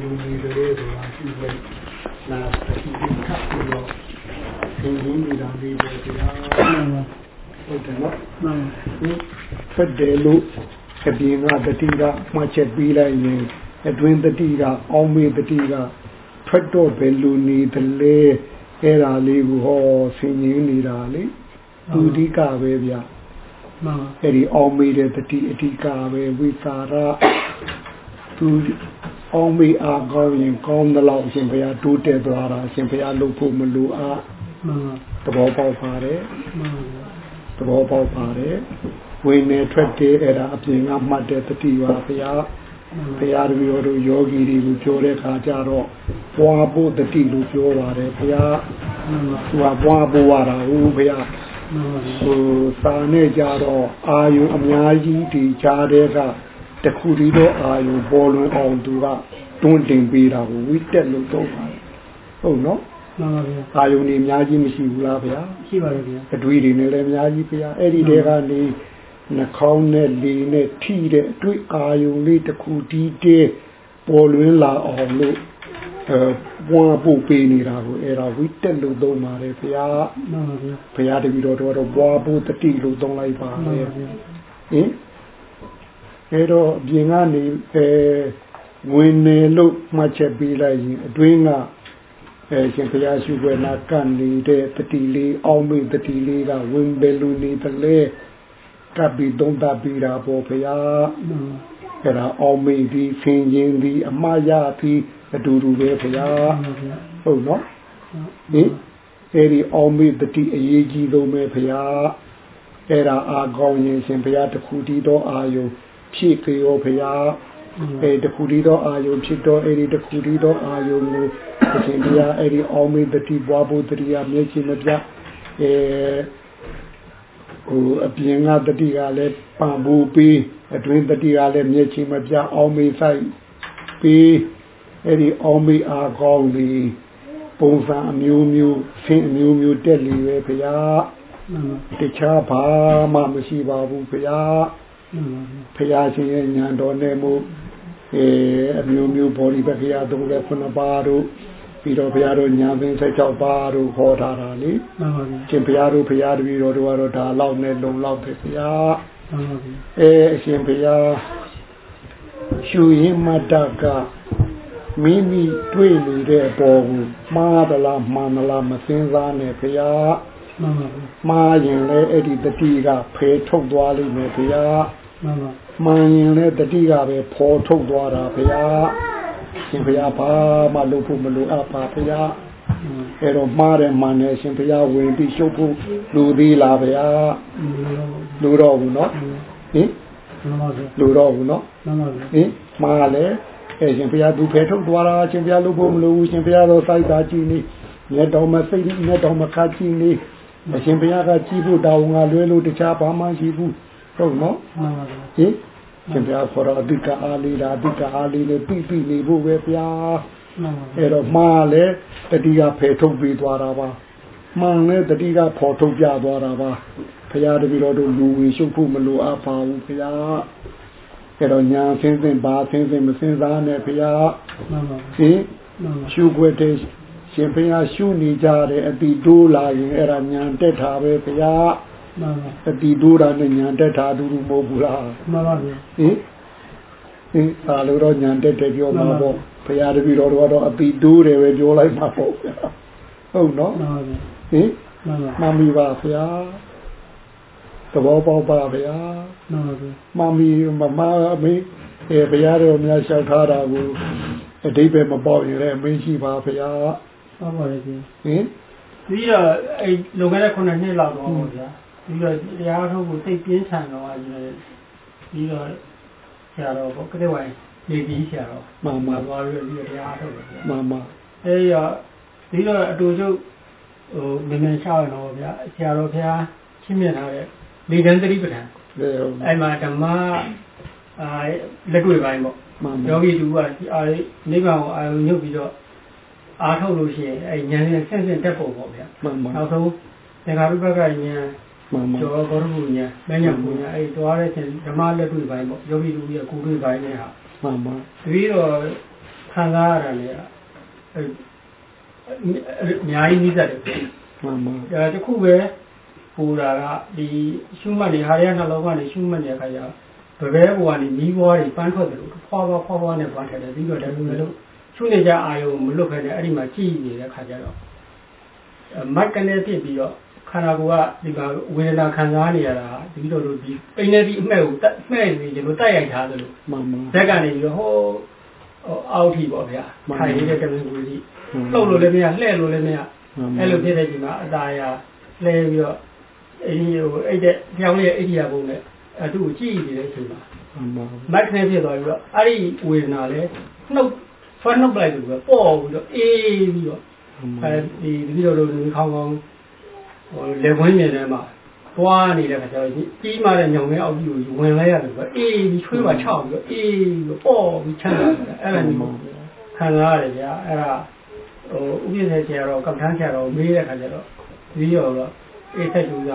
လူကြီးတွေဆိုတာရှိနေလာအရှိန်ခတ်ပြီးတော့သင်ရင်းနေတာလေးတွေတရားဟုတ်တယ်နော်မှန်ဖတ်တယ်လို့အပြင်ကတတိကမှတ်ချက်ပြီးလိုက်ရင်အတွင်းတတိကအောင်းမေတတိကထွက်တော့ဘယ်လူနေတလဲအဲ့ဒါလေးကိုဟောဆင်ញင်းနေတာလေသူဒီကပဲဗျမှန်အဲ့ဒီအောင်းမေတဲ့တတိအဓိကပဲဝိသရာသူ အောင်မေအားကောင်းရင်ကောင်းသလောက်အရှင်ဘုရားတိုးတက်သွားတာအရှင်ဘုရားလုပ်ဖို့မလိုအားမှန်သဘောပေါက်ပါတယ်မှန်သဘောပေါက်ပါတယ်ဝိနေထွက်တဲ့အဲ့ဒါအပြင်ကမှတ်တဲ့တတိပါဘုရားဘုရားတပည့်တော်တို့ယောဂီတွေကိုပြောတဲ့အခါကျတော့ပွားဖို့တတိလို့ပြောပါတယ်ဘုရားသူကပွားဖို့ရတာဟုတ်ဘုရားဟိုစာနဲ့ကြတော့အာယုအများကြီးဒီကြားတဲ့က တခုတည်းတော့အာယုပေါ်လွင်အောင်သူကတွန်းတင်ပေးတာကိုဝိတက်လို့တော့ပါတယ်ဟုတ်နော်မှန်ပါဗျာအာယုနေအများကြီးမရှိဘူးလားဗျာရှိပါတယ်ဗျာအတွေ့တွေနဲ့လည်းအများကြီးဗျာအဲ့ဒီတဲကနေနှာခေါင်းနဲ့လေနဲ့ထိတဲ့အတွေ့အာယုလေးတစ်ခုတည်းတည်းပေါ်လွင်လာအောင်လို့အဲဘွားဖို့ပေးနေတာကိုအဲ့ဒါဝိတက်လို့သုံးပါတယ်ဗျာမှန်ပါဗျာဘုရားတပည့်တော်တို့ဘွားဖို့တတိလို့သုံးလိုက်ပါလေဟင် အဲတော့အပြင်ကနေအဲဝင်နေလို့မှတ်ချက်ပေးလိုက်ရင်အတွင်းကအဲရှင်ဘုရားရှိခိုးနာကပ်နေတဲ့တတိလေးအောင်းမေတတိလေးကဝင်ပဲလူနေတလဲကပ်ပြီးသုံးသပ်ပြီးတာပေါ့ဘုရားအဲဒါအောင်းမေဒီဆင်ရင်ဒီအမှားရပြီးအတူတူပဲဘုရားဟုတ်နော်ဟင်အဲဒီအောင်းမေတတိအရေးကြီးဆုံးပဲဘုရားအဲ့ဒါအာကောင်းရင်ရှင်ဘုရားတခုတည်းသောအာယု ဖြည့်ခေရောဘုရားအဲတခုတည်းသောအာယုဖြစ်တော့အဲဒီတခုတည်းသောအာယုကိုအရှင်ဘုရားအဲဒီအောင်မေတတိပွားဖို့တတိယမျက်ရှိမပြအဲဟိုအပြင်ကတတိကလည်းပံဖို့ပြီးအတွင်းတတိကလည်းမျက်ရှိမပြအောင်မေဆိုင်ပြီးအဲဒီအောင်မေအားကောင်းပြီးပုံစံအမျိုးမျိုးဆင်းအမျိုးမျိုးတက်လီပဲဘုရားတခြားဘာမှမရှိပါဘူးဘုရား ဖရာရှင်ရဲ့ညာတော်နဲ့မို့အဲအမျိုးမျိုးဘောဓိပက္ခရာ39ပါးတို့ပြီးတော့ဘုရားတို့ညာပင်16ပါးတို့ခေါ်ထားတာလေမှန်ပါဗျာရှင်ဘုရားတို့ဘုရားတပည့်တော်တို့ကတော့ဒါလောက်နဲ့လုံလောက်ပဲဘုရားမှန်ပါဗျာအဲအရှင်ဘုရားရှူရင်မတ္တကမိမိတွေ့နေတဲ့အပေါ်ကိုမှားသလားမှန်သလားမစင်စားနဲ့ဘုရားမှန်ပါဘူးမှားရင်လည်းအဲ့ဒီတတိကဖယ်ထုတ်သွားလိမ့်မယ်ဘုရား မှန်ပါမှန်ရင်လည်းတတိကပဲဖော်ထုတ်သွားတာဘုရားရှင်ဘုရားဘာမှလုပ်ဖို့မလိုအပ်ပါဘုရားအဲ့တော့မှားတယ်မှန်တယ်ရှင်ဘုရားဝင်ပြီးရှုပ်ဖို့လူသေးလားဘုရားလူတော့ဘူးနော်ဟင်လူတော့ဘူးနော်ဟင်မှားလေအဲရှင်ဘုရားသူဖယ်ထုတ်သွားတာရှင်ဘုရားလုပ်ဖို့မလိုဘူးရှင်ဘုရားတော့စိုက်တာကြည့်နေမြတ်တော်မစိတ်မြတ်တော်မခါကြည့်နေအရှင်ဘုရားကကြည့်ဖို့တောင်းငါလွဲလို့တခြားဘာမှရှိဘူး ဟုတ်နော်မှန်ပါပါဟင်ရှင်ဘုရားခေါ်တော့အတိကအားလေးလားအတိကအားလေးနဲ့ပြပြနေဖို့ပဲဗျာမှန်ပါအဲ့တော့မှားလဲတတိကဖယ်ထုတ်ပြီးသွားတာပါမှန်လဲတတိကဖော်ထုတ်ပြသွားတာပါဘုရားတပည့်တော်တို့လူဝင်ရှုပ်ဖို့မလိုအပ်ပါဘူးဗျာအဲ့တော့ညာဆင်းဆင်းပါဆင်းဆင်းမဆင်းစားနဲ့ဗျာမှန်ပါဟင်ရှုွက်တဲ့ရှင်ဘုရားရှုနေကြတဲ့အတိတိုးလာရင်အဲ့ဒါညာတက်တာပဲဗျာ မှန်ပါအတိတိုးတာနဲ့ညာတက်တာအတူတူမဟုတ်ဘူးလားမှန်ပါဗျာဟင်ဟင်ဒါလို့တော့ညာတက်တယ်ပြောမှာပေါ့ဘုရားတပည့်တော်တို့ကတော့အတိတိုးတယ်ပဲပြောလိုက်မှာပေါ့ဗျာဟုတ်နော်မှန်ပါဗျာဟင်မှန်ပါမှန်ပြီပါဗျာသဘောပေါက်ပါဗျာမှန်ပါဗျာမှန်ပြီမမမေးအဲဘုရားတော်များလျှောက်ထားတာကိုအတိပ္ပယ်မပေါက်ရင်လည်းအမင်းရှိပါဗျာဟုတ်ပါရဲ့ရှင်ဟင်ပြီးတော့အဲလုံခဲ့တဲ့9နှစ်လောက်တော့ပေါ့ဗျာ ပြီးတော့တရားထုတ်ကိုသိပြင်းထန်တော့အရင်ပြီးတော့ဆရာတော်ပေါ့ကတဲ့ဝိုင်းနေပြီးဆရာတော်မှန်မှန်သွားပြီးတော့တရားထုတ်တယ်ဗျာမှန်မှန်အဲရပြီးတော့အတူချုပ်ဟိုနည်းနည်းရှောက်ရတော့ဗျာဆရာတော်ဖျားရှင်းပြထားတဲ့လေတန်းသတိပဋ္ဌာန်အဲ့မှာဓမ္မအာလက်တွေ့ပိုင်းပေါ့ယောဂီတူကအာနိဗ္ဗာန်ကိုအာရုံညွတ်ပြီးတော့အားထုတ်လို့ရှိရင်အဲဉာဏ်နဲ့ဆင့်ဆင့်တက်ဖို့ပေါ့ဗျာနောက်ဆုံးသင်္ခါရုပ္ပကဉာဏ် ကျော်ဘောရမှုဉာဏ်မဉဏ်မှုဉာဏ်အဲတွားတဲ့ချိန်ဓမ္မလက်တွေ့ပိုင်းပေါ့ယောဂီတူရဲ့ကိုယ်တွေ့ပိုင်းနဲ့ဟာမှန်ပါပြီးတော့ခံစားရတာလေအများကြီးနိစ္စတယ်မှန်ပါဒါတခုပဲပူတာကဒီရှုမှတ်နေဟာရနှလုံးကနေရှုမှတ်နေတဲ့အခါကျဘဘဲဘဝကနေမိဘွားတွေပန်းထွက်တယ်လို့ဖွာဖွာဖွာဖွာနဲ့ပန်းထွက်တယ်ပြီးတော့ဒါပေမဲ့လို့ရှုနေကြအာယုံမလွတ်ခဲနဲ့အဲ့ဒီမှာကြည်နေတဲ့အခါကျတော့မတ်ကနေဖြစ်ပြီးတော့ ခန္ဓာကိုယ်ကဒီမှာဝေဒနာခံစားနေရတာဒီလိုလိုဒီပိနေဒီအမဲ့ကိုမှဲ့နေကြလို့တိုက်ရိုက်ထားသလိုမှန်ပါဇက်ကနေပြီးတော့ဟိုအောက်ထိပေါ့ဗျာခိုင်နေတဲ့တမင်ကိုကြီးလှုပ်လို့လည်းမရလှဲ့လို့လည်းမရအဲ့လိုဖြစ်တဲ့ချိန်မှာအตาရလှဲပြီးတော့အဲ့ဒီဟိုအဲ့တဲ့ကြောင်းရဲ့အိဒီယာဘုံနဲ့အတူကြည့်နေတဲ့အချိန်မှာမတ်ကနေဖြစ်သွားပြီးတော့အဲ့ဒီဝေဒနာလည်းနှုတ်ဆွနှုတ်လိုက်လို့ပေါ့ပြီးတော့အေးပြီးတော့အဲဒီဒီလိုလိုခေါင်းကောင်း ဟိုလေခွင်းမြင်ထဲမှာပွားနေတဲ့ခါကျတော့ကြီးမားတဲ့ညောင်မဲအောက်ကြီးကိုဝင်လိုက်ရတယ်ဆိုတော့အေးပြီးချွေးပါချောက်ပြီးတော့အေးပြီးပေါ့ပြီးချမ်းသာတယ်အဲ့ဒါမျိုးခံစားရတယ်ဗျာအဲ့ဒါဟိုဥပ္ပဒေဆရာတော်ကမ္ဘာထမ်းဆရာတော်မေးတဲ့ခါကျတော့ဒီရောတော့အေးသက်သူက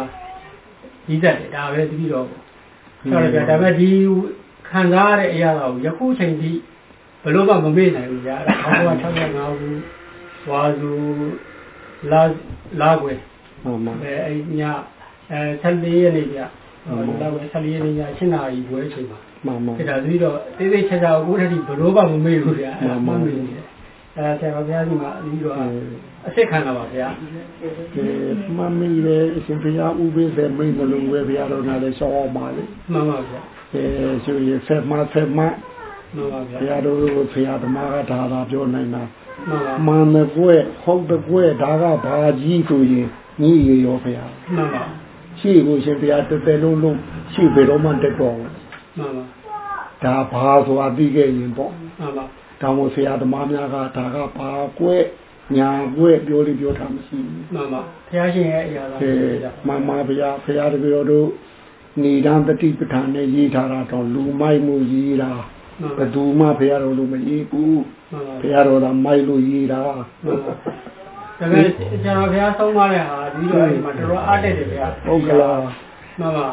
ကြီးတတ်တယ်ဒါပဲတတိတော်ဆိုတော့ဗျာဒါပေမဲ့ဒီခံစားရတဲ့အရာတော်ယခုချိန်ထိဘလို့မှမမေ့နိုင်ဘူးဗျာ1965ခုဝါစုလာလာွယ် မှန်ပါအဲအဲ့ညအဲ14ရက်နေ့ပြလာွယ်14ရက်နေ့ည7နာရီပွဲချိန်မှာမှန်ပါဒါဆိုပြီးတော့တေးသေးချာချာကိုတည်းကဘလို့မှမမေ့ဘူးဗျာမှန်ပါအဲဆရာတော်ဘုရားကြီးမှာပြီးတော့အစ်စ်ခံတာပါဗျာမမီးရဲ့အရှင်ဘုရားဥပိ္ပေမိတ်လို့ဝဲဘုရားတော်နာလည်းရှောင်းအောင်ပါလေမှန်ပါဗျာအဲဆိုရင်ဖက်မဖက်မမှန်ပါဗျာဘုရားတော်ဘုရားဓမ္မကဒါသာပြောနိုင်တာမှန်ပါမှန်တဲ့ကွဲဟုတ်တဲ့ကွဲဒါကဘာကြီးဆိုရင် ညီရရောဘုရားမှန်ပါရှိကိုရှင်ဘုရားတသက်လုံးလုံးရှိဘယ်တော့မှတက်တော်မှန်ပါဒါဘာဆိုတာသိခဲ့ရင်ပေါ့မှန်ပါဒါမို့ဆရာသမားများကဒါကဘာကွဲညာကွဲပြောလို့ပြောတာမရှိဘူးမှန်ပါဘုရားရှင်ရဲ့အရာပါမှန်ပါဘုရားဘုရားတပည့်တော်တို့နေတန်းတတိပဋ္ဌာန်နဲ့ရေးထားတာတော့လူမိုက်မှုရေးတာဘယ်သူမှဘုရားတော်လိုမရေးဘူးဘုရားတော်ကမိုက်လို့ရေးတာ ဒါပေမဲ့ကျွန်တော်ဘုရားဆုံးမတဲ့ဟာဒီလိုအိမ်မှာတော်တော်အားတက်တယ်ဗျာဟုတ်ကလားမှန်ပါ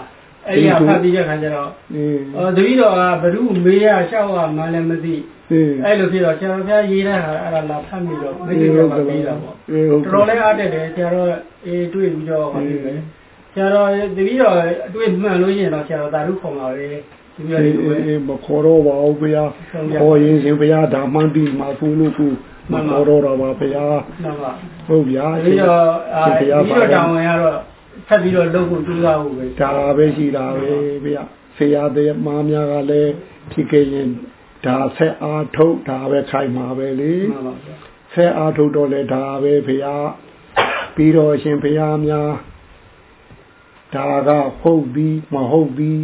အဲ့ဒီဖတ်ပြီးတဲ့ခါကျတော့အော်တပည့်တော်ကဘ누구မေးရရှောက်ရမှလည်းမသိအဲ့လိုဖြစ်တော့ဆရာတော်ဘုရားရေးတဲ့ဟာအဲ့ဒါလာဖတ်ပြီးတော့မိတ်ဆွေကပြီးတာပေါ့တော်တော်လေးအားတက်တယ်ဆရာတော်အေးတွေ့ပြီးတော့ပါလိမ့်မယ်ဆရာတော်တပည့်တော်အတွေ့မှန်လို့ရှိရင်တော့ဆရာတော်တာရုခေါ်ပါပဲဒီလိုလေးမခေါ်တော့ပါဘူးဘုရားခေါ်ရင်ရှင်ဘုရားဒါမှန်ပြီမှာဖူးလို့ခု မခေါ်တော့တော့ပါဘုရားဟုတ်ဗျာဒီတော့ဒီတော့တောင်းဝင်ရတော့ဖက်ပြီးတော့လုပ်ဖို့ကြိုးစားဖို့ပဲဒါပဲရှိတာပဲဗျာဆရာတဲ့မားများကလည်းဖြစ်ခဲ့ရင်ဒါဆက်အားထုတ်ဒါပဲခိုင်မှာပဲလေဆက်အားထုတ်တော့လေဒါပဲဘုရားပြီးတော့ရှင်ဘုရားများဒါကဟုတ်ပြီးမဟုတ်ပြီး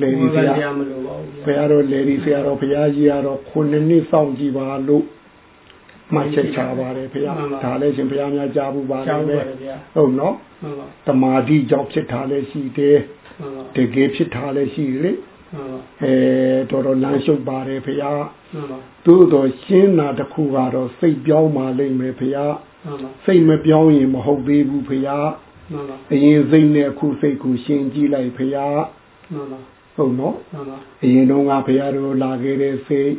လေဒီဆရာမလို့ပါဘူးဘုရားတော်လေဒီဆရာတော်ဘုရားကြီးကတော့ခုနှစ်နှစ်စောင့်ကြည့်ပါလို့ မှတ်ချက်ချပါတယ်ဘုရားဒါလည်းရှင်ဘုရားများကြားဘူးပါလိမ့်မယ်ဟုတ်နော်တမာတိကြောင့်ဖြစ်တာလည်းရှိတယ်တကယ်ဖြစ်တာလည်းရှိတယ်လေအဲတော်တော်လမ်းရှုပ်ပါတယ်ဘုရားသို့တော်ရှင်းတာတခုကတော့စိတ်ပြောင်းပါလိမ့်မယ်ဘုရားစိတ်မပြောင်းရင်မဟုတ်သေးဘူးဘုရားအရင်စိတ်နဲ့အခုစိတ်ကိုရှင်းကြည့်လိုက်ဘုရားဟုတ်နော်အရင်တော့ကဘုရားတို့လာခဲ့တဲ့စိတ်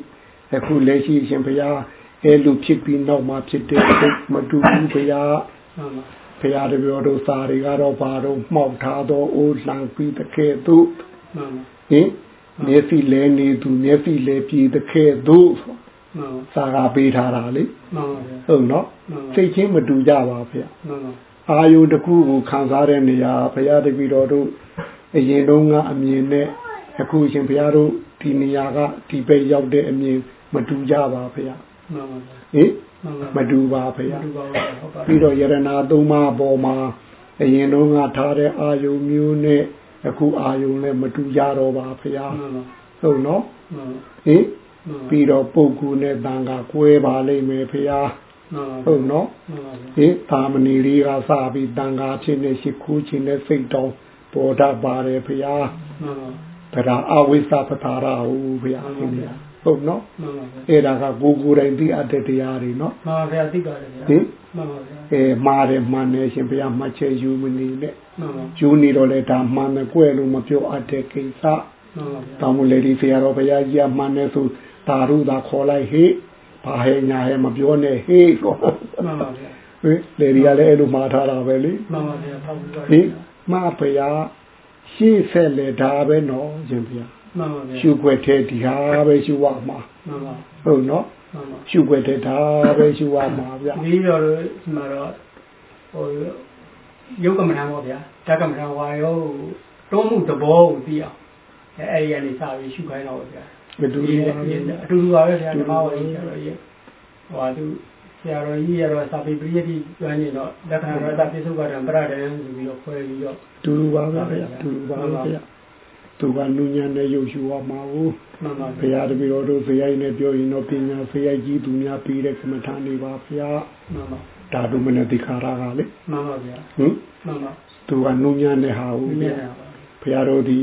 အခုလက်ရှိရှင်ဘုရား အဲလိုဖြစ်ပြီးနောက်မှဖြစ်တဲ့စိတ်မတူဘူးဘုရားဘုရားတပည့်တော်စာတွေကတော့ဘာတော့မှောက်ထားတော့အိုးလှန်ပြီးတကယ်သူဟင်မျက်စိလဲနေသူမျက်စိလဲပြည်တကယ်သူစာကပေးထားတာလေဟုတ်နော်စိတ်ချင်းမတူကြပါဗျအာယုတခုကိုခံစားတဲ့နေရာဘုရားတပည့်တော်တို့အရင်တုန်းကအမြင်နဲ့အခုရှင်ဘုရားတို့ဒီနေရာကဒီဘက်ရောက်တဲ့အမြင်မတူကြပါဘုရားမှန်ပါ ဟင်မတူပါဘုရားပြီးတော့ယရနာသုံးပါးပေါ်မှာအရင်တုန်းကထားတဲ့အာယုံမျိုးနဲ့အခုအာယုံလည်းမတူကြတော့ပါဘုရားဟုတ်နော်ဟင်ပြီးတော့ပုဂ္ဂိုလ်နဲ့တန်ခါကွဲပါလိမ့်မယ်ဘုရားဟုတ်နော်ဟင်သာမဏေလေးကစပြီးတန်ခါချင်းနဲ့ရှိခိုးချင်းနဲ့စိတ်တောင်းပေါ်တတ်ပါတယ်ဘုရားတရားအဝိသပတာရဟုဘုရားရှင်ဗျာ ဟုတ်နော်အဲ့ဒါကကိုကိုယ်တိုင်သိအပ်တဲ့တရားတွေနော်မှန်ပါဗျာသိပါတယ်ဗျာဟင်မှန်ပါဗျာအဲမှားတယ်မှန်တယ်ရှင်ဘုရားမှတ်ချက်ယူမနေနဲ့မှန်ပါယူနေတော့လေဒါမှန်တယ်ကြွယ်လို့မပြောအပ်တဲ့ကိစ္စမှန်ပါဗျာတောင်းမလေဒီဆရာတော်ဘုရားကြီးကမှန်တယ်ဆိုဒါရုသာခေါ်လိုက်ဟိဘာဟဲညာဟဲမပြောနဲ့ဟေးတော့မှန်ပါဗျာဟေးလေဒီကလည်းအဲ့လိုမှားထားတာပဲလေမှန်ပါဗျာထောက်ပြီးတော့ဟေးမဖရာရှေ့ဆက်လေဒါပဲနော်ရှင်ဗျာ မှန်ပါဗျာရှုွက်တဲ့ဒီဟာပဲရှုရမှာမှန်ပါဟုတ်နော်ရှုွက်တဲ့ဒါပဲရှုရမှာဗျာဒီတော့ဒီမှာတော့ဟိုရုပ်ကမ္မထံပေါ့ဗျာဓကမ္မထံဝါရောတွန်းမှုသဘောကိုသိအောင်အဲအဲ့ဒီကနေစပြီးရှုခိုင်းတော့ဗျာဘယ်သူလဲအတူတူပါပဲဆရာဓမ္မဝါရီဆရာတော်ကြီးဟိုဟာသူဆရာတော်ကြီးရတော့စာပေပရိယတိကျွမ်းကျင်တော့လက္ခဏာရတပိစုကတံပရဒံဆိုပြီးတော့ခွဲပြီးတော့တူတူပါပဲဗျာတူတူပါပဲဗျာ သူကနုညံနဲ့ရုပ်ရှုရမှာကိုမှန်ပါဘုရားတပည့်တော်တို့ဇယိုင်းနဲ့ပြောရင်တော့ပညာဇယိုက်ကြီးသူများပြီးတဲ့ကမ္မထာနေပါဗျာမှန်ပါဒါဒုမနတိခါရကလေမှန်ပါဗျာဟင်မှန်ပါသူကနုညံနဲ့ဟာဦးဗျာဘုရားတို့ဒီ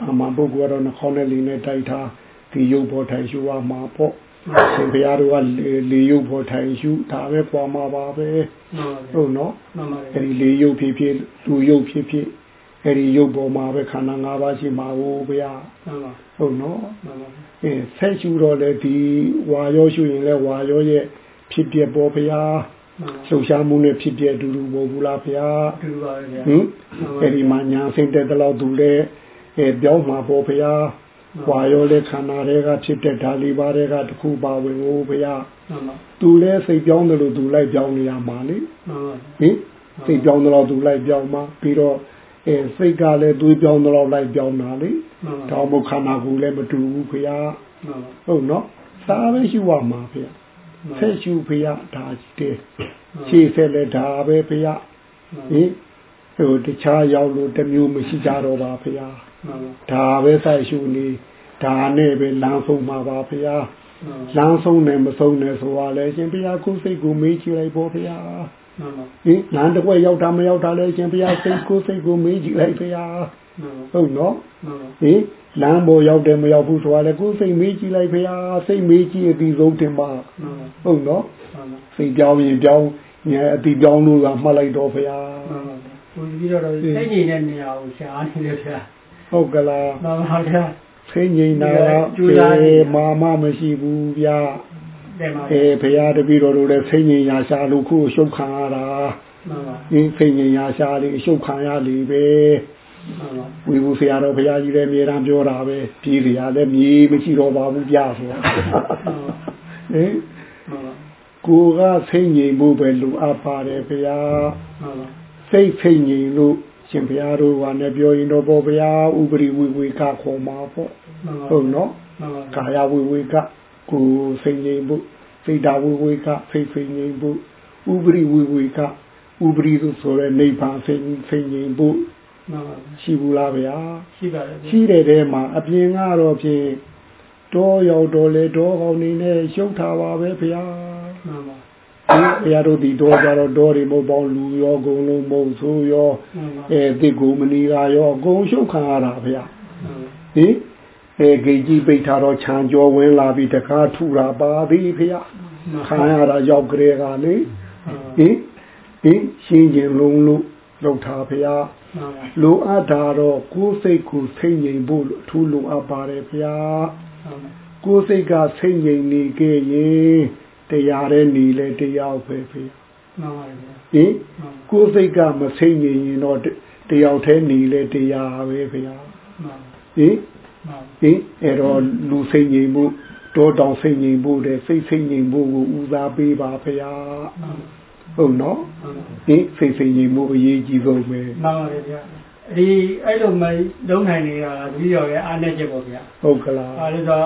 ဘာမှပုဂ္ဂိုလ်တော့နှခေါင်းနဲ့လီနဲ့တိုက်ထားဒီရုပ်ပေါ်ထိုင်ရှုရမှာပေါ့ရှင်ဘုရားတို့ကလေရုပ်ပေါ်ထိုင်ရှုဒါပဲပွားမှာပါပဲဟုတ်နော်အဲဒီလေရုပ်ဖြစ်ဖြစ်လူရုပ်ဖြစ်ဖြစ် အဲဒီရုပ်ပေါ်မှာပဲခန္ဓာ၅ပါးရှိမှာကိုဗျာဟုတ်နော်အဲဆက်ရှုတော့လေဒီဝါရောရှုရင်လဲဝါရောရဲ့ဖြစ်ပြပေါ်ဗျာလှုပ်ရှားမှုနဲ့ဖြစ်ပြတူတူပေါ်ဘူးလားဗျာတူပါဗျာဟင်အဲဒီမှာညာဆင်းတဲ့တလောက်သူလဲအဲပြောင်းမှာပေါ်ဗျာဝါရောလဲခန္ဓာတွေကဖြစ်တဲ့ဓာလီပါတွေကတခုပါဝင်ကိုဗျာသူလဲစိတ်ပြောင်းတယ်လို့သူလိုက်ပြောင်းနေရမှာလေဟင်စိတ်ပြောင်းတော့သူလိုက်ပြောင်းမှာပြီးတော့ အဲစိတ်ကလည်းသွေးပြောင်းတော့လိုက်ပြောင်းတာလေတောင်းမခန္ဓာကိုယ်လည်းမတူဘူးဖေ။ဟုတ်နော်။သာပဲရှိဝမှာဖေ။ဆက်ရှုဖေ။ဒါတဲ့။ခြေဆက်လည်းဒါပဲဖေ။ဟင်ဟိုတခြားရောက်လို့တမျိုးမရှိကြတော့ပါဖေ။ဒါပဲဆက်ရှုနေဒါနဲ့ပဲလမ်းဆုံးမှာပါဖေ။လမ်းဆုံးနဲ့မဆုံးနဲ့ဆိုတာလေရှင်ဖေ။ကိုယ်စိတ်ကိုမေးကြည့်လိုက်ပေါ့ဖေ။ ဟင်လမ်းတစ်ခွက်ရောက်တာမရောက်တာလဲရှင်ဘုရားစိတ်ကိုစိတ်ကိုမေးကြည့်လိုက်ဘုရားဟုတ်နော်ဟင်လမ်းပေါ်ရောက်တယ်မရောက်ဘူးဆိုတာလေကိုယ်စိတ်မေးကြည့်လိုက်ဘုရားစိတ်မေးကြည့်အပြီးဆုံးတင်ပါဟုတ်နော်စိတ်ပြောင်းရင်ပြောင်းညအပြီးပြောင်းလို့ကမှတ်လိုက်တော့ဘုရားဟိုပြီးတော့စိတ်ငြိမ်တဲ့နေရာကိုရှားနေတယ်ဘုရားဟုတ်ကလားမှန်ပါဗျာစိတ်ငြိမ်တာကမာမမရှိဘူးဗျာ အဲဘုရားတပည့်တော်တို့လည်းစိတ်ငြိမ်ရာရှာလို့ခုရှုပ်ခံရတာမှန်ပါဒီစိတ်ငြိမ်ရာရှာလေးရှုပ်ခံရလေပဲဝီဘူးဆရာတော်ဘုရားကြီးလည်းအမြဲတမ်းပြောတာပဲပြည်စရာလည်းမြေမရှိတော့ပါဘူးကြာဆိုတာဟင်ကိုကစိတ်ငြိမ်ဖို့ပဲလူအပ်ပါတယ်ဘုရားစိတ်စိတ်ငြိမ်လို့ရှင်ဘုရားတို့ကလည်းပြောရင်တော့ဘောဘုရားဥပရိဝိဝေကခေါ်မှာပေါ့ဟုတ်နော်ကာယဝိဝေက ကိုစိတ်ငြိမ်ဖို့စိတ်ဓာဝိဝေကစိတ်စိတ်ငြိမ်ဖို့ဥပရိဝိဝေကဥပရိသုဆိုတဲ့နိဗ္ဗာန်စိတ်စိတ်ငြိမ်ဖို့ရှိဘူးလားဗျာရှိပါတယ်ရှိတဲ့ထဲမှာအပြင်ကတော့ဖြင့်တောရောက်တော့လေတောကောင်းနေနဲ့ရှုပ်ထားပါပဲဗျာမှန်ပါဘုရားတို့ဒီတော့ကြတော့တော်တွေမဟုတ်ပေါင်းလူရောဂုံလုံးမဟုတ်ဆိုရောအဲတိကိုမနီကရောအကုန်ရှုပ်ခံရတာဗျာဟင် အဲဂိတ်ကြီးပိတ်ထားတော့ခြံကျော်ဝင်လာပြီးတကားထူတာပါသည်ဖေရခံရတာရောက်ကြဲကလေဟင်ဟင်ရှင်းကျင်လုံးလို့လောက်ထားဖေရလိုအပ်တာတော့ကိုယ်စိတ်ကိုစိတ်ငြိမ်ဖို့အထူးလိုအပ်ပါတယ်ဖေရကိုယ်စိတ်ကစိတ်ငြိမ်နေခဲ့ရင်တရားတဲ့နေလေတရားပဲဖေရမှန်ပါဗျာဟင်ကိုယ်စိတ်ကမစိတ်ငြိမ်ရင်တော့တယောက်တည်းနေလေတရားပဲဖေရဟင် ဟင်အဲ့တော့လူစိတ်ငြိမ်မှုတောတောင်စိတ်ငြိမ်မှုတဲ့စိတ်စိတ်ငြိမ်မှုကိုဦးစားပေးပါဗျာဟုတ်နော်ဟင်စိတ်စိတ်ငြိမ်မှုအရေးကြီးဆုံးပဲမှန်ပါတယ်ဗျာဒီအဲ့လိုမလုံးနိုင်နေတာပြီးတော့ရဲ့အားနဲ့ချက်ပေါ့ဗျာဟုတ်ကလားအဲဒါ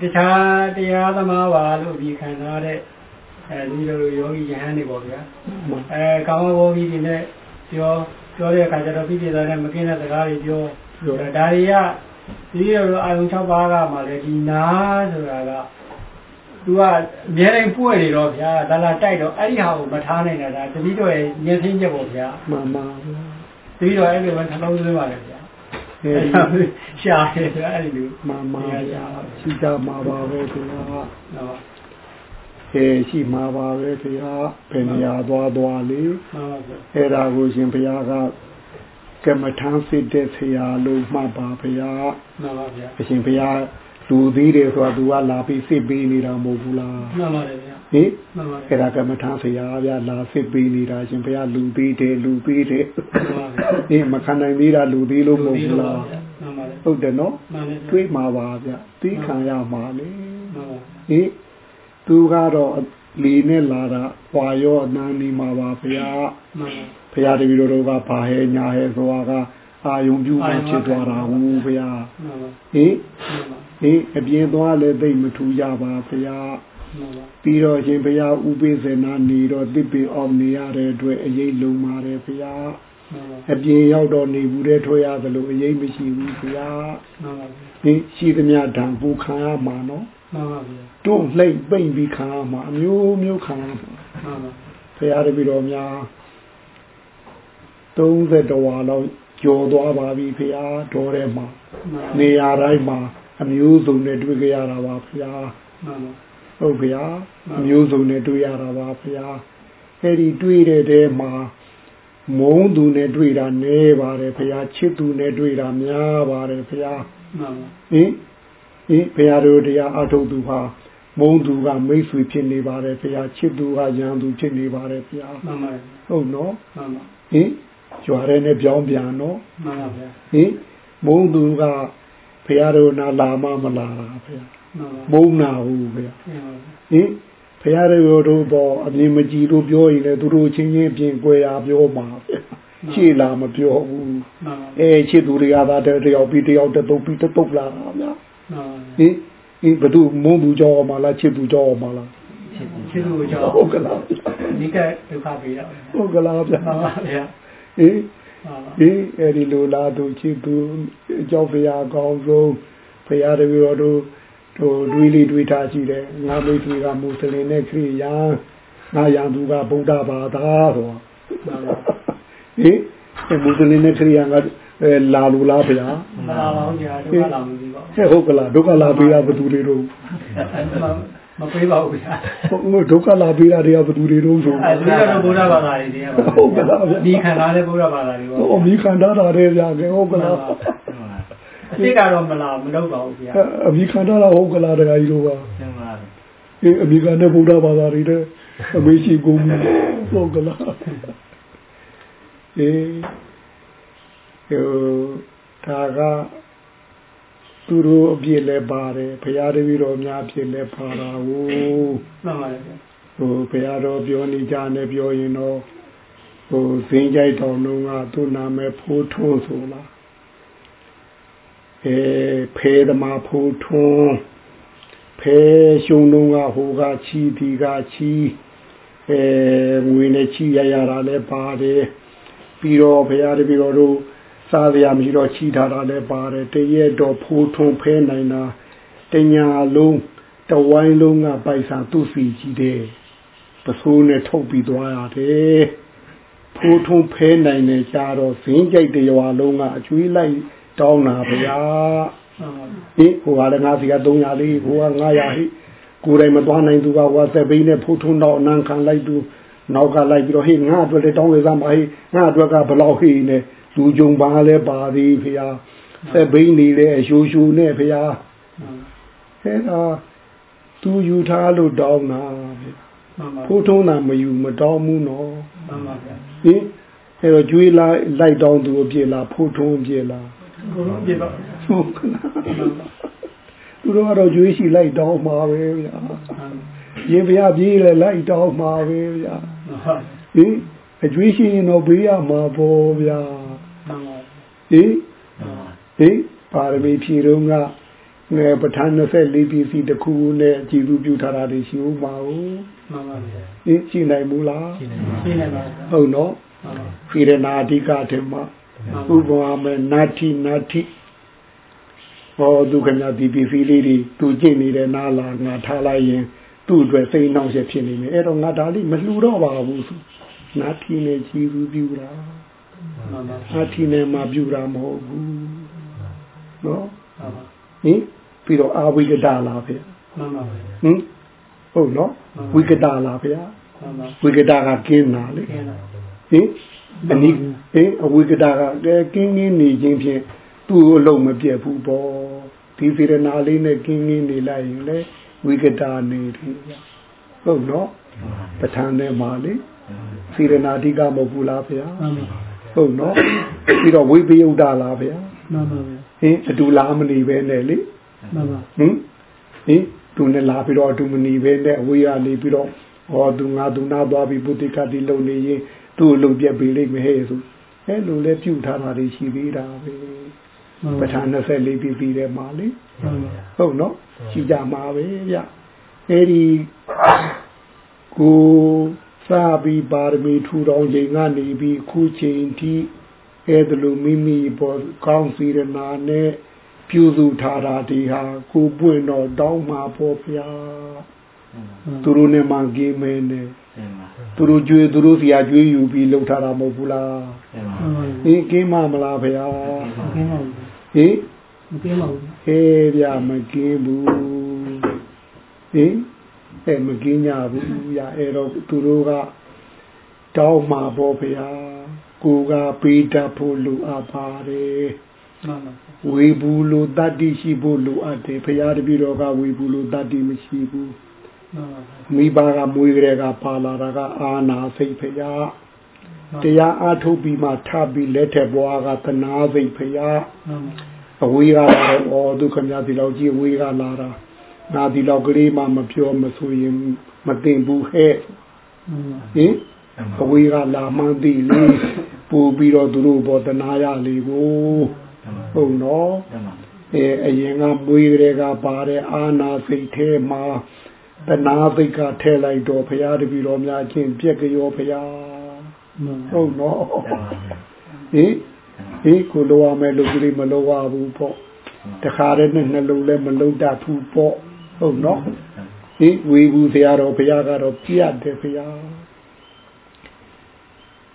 ဆိုတခြားတရားသမားပါလို့ဒီခံထားတဲ့အဲဒီလိုယောဂီယဟန်တွေပေါ့ဗျာအဲကာမဘောဂီတွေနဲ့ပြောပြောတဲ့အခါကျတော့ပြည့်ပြည့်စုံတဲ့မကင်းတဲ့စကားတွေပြောဒါတွေက ဒီလိုအာယုံ6ပါးကမှလည်းဒီနာဆိုတာကသူကအများတိုင်းပွက်နေတော့ဗျာဒါလာတိုက်တော့အဲ့ဒီဟာကိုမထားနိုင်တာဒါတတိတော့ရဲ့ညှင်းချင်းချက်ပေါ့ဗျာမှန်ပါတတိတော့အဲ့လိုပဲထလုံးသွင်းပါလေဗျာအဲ့ဒါရှာတယ်ဗျာအဲ့ဒီလိုမှန်ပါဗျာရှိကြမှာပါပဲခင်ဗျာဟုတ်အဲရှိမှာပါပဲခင်ဗျာဘယ်နေရာသွားသွားလေဟုတ်ပါအဲ့ဒါကိုရှင်ဘုရားက ကမ္မထမ်းစစ်တဲ့ဆရာလို့မှတ်ပါဗျာမှန်ပါဗျာအရှင်ဘုရားလူသေးတယ်ဆိုတာ तू ကလာပြီးစစ်ပေးနေတာမဟုတ်ဘူးလားမှန်ပါတယ်ဗျာဟင်မှန်ပါအဲ့ဒါကမ္မထာဆရာဗျာလာစစ်ပေးနေတာရှင်ဘုရားလူသေးတယ်လူသေးတယ်ဟင်မခံနိုင်သေးတာလူသေးလို့မဟုတ်ဘူးလားမှန်ပါတယ်ဟုတ်တယ်နော်မှန်တယ်တွေးမှာပါဗျာသိခံရမှာလေမှန်ပါဟင်သူကတော့လီနဲ့လာတာဟွာရောအနန်းနေမှာပါဗျာမှန်ပါ ဘုရားတပည့်တော်တို့ကဘာဟဲညာဟဲဆိုတာကအာယုံပြုမှဖြစ်သွားတာဟုတ်ဘုရားဟင်ဟင်အပြင်းသွားလည်းသိမထူကြပါဘုရားပြီးတော့ရှင်ဘုရားဥပိ္ပဇေနာနေတော့တစ်ပင်အောင်နေရတဲ့အတွက်အရေးလုံးပါတယ်ဘုရားအပြင်းရောက်တော့နေဘူးတဲ့ထွေရသလိုအရေးမရှိဘူးဘုရားဟင်ရှိသမျှဓာန်ပူခံရမှာနော်မှန်ပါဗျာတို့လှိမ့်ပိမ့်ပြီးခံရမှာအမျိုးမျိုးခံရမှာမှန်ပါဘုရားတပည့်တော်များ 30တဝါလောက်ကျော်သွားပါပြီဖရာတော်ထဲမှာနေရာတိုင်းမှာအမျိုးစုံနဲ့တွေ့ကြရတာပါဖရာဟုတ်ဖရာအမျိုးစုံနဲ့တွေ့ရတာပါဖရာအဲ့ဒီတွေ့တဲ့တဲမှာမုန်းသူနဲ့တွေ့တာနည်းပါတယ်ဖရာချစ်သူနဲ့တွေ့တာများပါတယ်ဖရာဟင်ဟင်ဖရာတို့တရားအထုတ်သူဟာမုန်းသူကမိတ်ဆွေဖြစ်နေပါတယ်ဖရာချစ်သူကရန်သူဖြစ်နေပါတယ်ဖရာမှန်ပါဟုတ်နော်မှန်ပါဟင် ကြွားရဲနဲ့ပြောင်းပြန်နော်မှန်ပါဗျာဟင်မုံသူကဖရာတို့နာလာမမလာတာဖရာမုံနာဘူးဖရာဟင်ဖရာတို့တို့ပေါ်အမြင်မကြည့်လို့ပြောရင်လည်းသူတို့ချင်းချင်းပြင်ကွယ်ရာပြောမှာရှေ့လာမပြောဘူးအဲချစ်သူတွေကသာတယောက်ပြီးတယောက်တတုပ်ပြီးတတုပ်လာတာဗျာဟင်ဟင်ဘသူမုံသူကြောက်မှာလားချစ်သူကြောက်မှာလားချစ်သူကြောက်ဟုတ်ကလားဒီကဒုက္ခပေးတော့ဟုတ်ကလားဗျာမှန်ပါဗျာ ဟင်ဟင်အဲ့ဒီလိုလားသူချစ်သူအကြောင်းဖရာကောင်းဆုံးဖရာတပည့်တော်တို့တို့တွေးလေးတွေးထားရှိတယ်ငါမိတ်ဆွေကမွတ်စလင်နဲ့ခရစ်ယာန်ငါရန်သူကဗုဒ္ဓဘာသာဆိုဟင်မွတ်စလင်နဲ့ခရစ်ယာန်ကလာလို့လားဗျာမလာပါဘူးကြာဒုက္ခလာမှုကြီးပါဟုတ်ကလားဒုက္ခလာပြီးတာဘယ်သူတွေတော့ မပေးပါဘူးဗျာဟုတ်ဒုက္ခလာပေးတာတွေကဘယ်သူတွေတော့ဆိုအဲဒီကတော့ဘုရားဘာသာတွေတရားပါဟုတ်ကလားဗျာဒီခန္ဓာနဲ့ဘုရားဘာသာတွေပေါ့ဟုတ်ဒီခန္ဓာတာတွေဗျာဟုတ်ကလားအစ်ကတော့မလာမလုပ်ပါဘူးဗျာအမိခန္ဓာလားဟုတ်ကလားတရားကြီးတို့ပါမှန်ပါအေးအမိခန္ဓာဘုရားဘာသာတွေတဲ့အမေရှိကုန်ဟုတ်ကလားအေးဟိုဒါက သူတို့အပြစ်လဲပါတယ်ဘုရားတပည့်တော်များအပြစ်လဲပါတာကိုမှန်ပါတယ်ဟိုဘုရားတော်ပြောနေကြနဲ့ပြောရင်တော့ဟိုဇင်းကြိုက်တော်လုံးကသူ့နာမည်ဖိုးထွန်းဆိုလားအဲဖေသမာဖိုးထွန်းဖေရှုံလုံးကဟိုကချီဒီကချီအဲငွေနဲ့ချီရရတာလဲပါတယ်ပြီးတော့ဘုရားတပည့်တော်တို့ စားစရာမရှိတော့ချီထားတာလည်းပါတယ်တရက်တော့ဖိုးထုံဖဲနိုင်တာတညာလုံးတဝိုင်းလုံးကပိုက်ဆံသူ့စီကြီးတယ်ပစိုးနဲ့ထုတ်ပြီးသွားရတယ်ဖိုးထုံဖဲနိုင်နေကြတော့ဇင်းကြိုက်တရွာလုံးကအကျွေးလိုက်တောင်းတာဗျာဟင်ဟိုကလည်းငါစီက300လေးဟိုက900ဟိကိုယ်တိုင်မသွားနိုင်သူကဟိုသက်ဘိန်းနဲ့ဖိုးထုံတော့အနံခံလိုက်သူ နောက်ကလိုက်ပြီးတော့ဟေးငါအတွက်လည်းတောင်းလေစားမဟေးငါအတွက်ကဘလောက်ဟေးနဲ့လူကြုံပါလဲပါသည်ဖရာသက်ဘိန်းနေလဲအရှူရှူနဲ့ဖရာအဲဒါသူယူထားလို့တောင်းတာဖိုးထုံးတာမယူမတောင်းဘူးနော်မှန်ပါဗျာဟင်အဲတော့ကျွေးလိုက်လိုက်တောင်းသူအပြစ်လားဖိုးထုံးအပြစ်လားဘုရားအပြစ်ပါဟုတ်ကလားသူတို့ကတော့ကျွေးရှိလိုက်တောင်းမှာပဲဗျာရင်ဗျာပြေးလဲလိုက်တောင်းမှာပဲဗျာ ဟင်အကျွေးရှိရင်တော့ဘေးရမှာပေါ့ဗျာဟင်ဟင်ပါရမီဖြည့်တော့ကငယ်ပဋ္ဌာန်း24ပစ္စည်းတစ်ခုနဲ့ကြည်သူပြုထားတာတွေရှိဦးမှာဟုတ်မှန်ပါဗျာဟင်ရှိနိုင်ဘူးလားရှိနိုင်ပါရှိနိုင်ပါဟုတ်နော်ဖိရဏာအဓိကတေမဥပမာမဲ့နာတိနာတိဟောဒုက္ခမြဒီပစ္စည်းလေးတွေသူကျင့်နေတဲ့နာလာငါထားလိုက်ရင် သူ့အတွက်စိတ်နှောင့်ယှက်ဖြစ်နေမယ်အဲ့တော့ငါဒါလေးမလှူတော့ပါဘူးနာတိနဲ့ကြည်သူပြုတာအထီနဲ့မှပြူတာမဟုတ်ဘူးနော်ဟင်ပြီးတော့အာဝိကဒလာဖေမှန်ပါဗျာဟင်ဟုတ်နော်ဝိကဒလာဖေဝိကဒကကင်းတာလေဟင်အနိဟင်အဝိကဒကကင်းကင်းနေခြင်းဖြင့်သူ့အလုံးမပြတ်ဘူးပေါ့ဒီဒီစေရနာလေးနဲ့ကင်းကင်းနေလိုက်ရင်လေ ဝိကတာနေပြီဟုတ်နော်ပဋ္ဌာန်းထဲမှာလေစေရနာအဓိကမဟုတ်ဘူးလားဗျာဟုတ်နော်ပြီးတော့ဝိပယုတ်တာလားဗျာမှန်ပါဗျာဟင်အတူလားမနေပဲနဲ့လေမှန်ပါဟင်ဟင်သူနဲ့လာပြီးတော့အတူမနေပဲနဲ့အဝေးကနေပြီးတော့ဟောသူငါသူနာသွားပြီးပုတိကတိလုံနေရင်သူ့အလုပ်ပြက်ပေးလိမ့်မယ်ဟဲ့ဆိုအဲလိုလဲပြုထားတာတွေရှိသေးတာပဲပဋ္ဌာန်း24ပြီးပြီးတယ်မှာလေဟုတ်နော် ရှိကြမှာပဲဗျအဲဒီကိုစာပြီးပါရမီထူထောင်ချိန်ကနေပြီးခုချိန်ထိအဲဒါလိုမိမိပေါ်ကောင်းစီရနာနဲ့ပြုစုထားတာဒီဟာကိုပွင့်တော့တောင်းမှာပေါ့ဗျာသူတို့နဲ့မှဂေးမဲနဲ့သူတို့ကြွေးသူတို့စီယာကြွေးယူပြီးလှုပ်ထားတာမဟုတ်ဘူးလားဟင်ကင်းမမလားဗျာကင်းပါဘူးဟင် မကင်းပါဘူးဟေးဗျာမကင်းဘူးဟင်အဲမကင်းကြဘူးဗျာအဲတော့သူတို့ကတောင်းမှာပေါ့ဗျာကိုကပေးတတ်ဖို့လိုအပ်ပါတယ်ဝေဘူးလိုတတ္တိရှိဖို့လိုအပ်တယ်ဘုရားတပည့်တော်ကဝေဘူးလိုတတ္တိမရှိဘူးမိဘကမွေးကြတဲ့ကပါလာတာကအာနာစိတ်ဖရာတရားအားထုတ်ပြီးမှထပြီးလက်ထက်ဘွားကတနာစိတ်ဖရာ အဝေးကလာတော့ဩဒုက္ခများဒီလောက်ကြီးအဝေးကလာတာငါဒီလောက်ကလေးမှမပြောမဆိုရင်မသိဘူးဟဲ့ဟင်အဝေးကလာမှန်းသိလေပူပြီးတော့သူတို့ဘောတနာရလေကိုဟုတ်နော်အဲအရင်ကမွေးကြတဲ့ကပါတဲ့အာနာစိတ်ထဲမှာတနာသိကထဲလိုက်တော့ဘုရားတပည့်တော်များချင်းပြက်ကြောဘုရားဟုတ်နော်ဟင် ဟင်ကိုလိုရမယ်လို့ကြီးမလိုရဘူးပေါ့တခါတည်းနဲ့နှလုံးလည်းမလုံးတတ်ဘူးပေါ့ဟုတ်နော်ဟင်ဝေဘူးဆရာတော်ဘုရားကတော့ပြတ်တယ်ဘုရား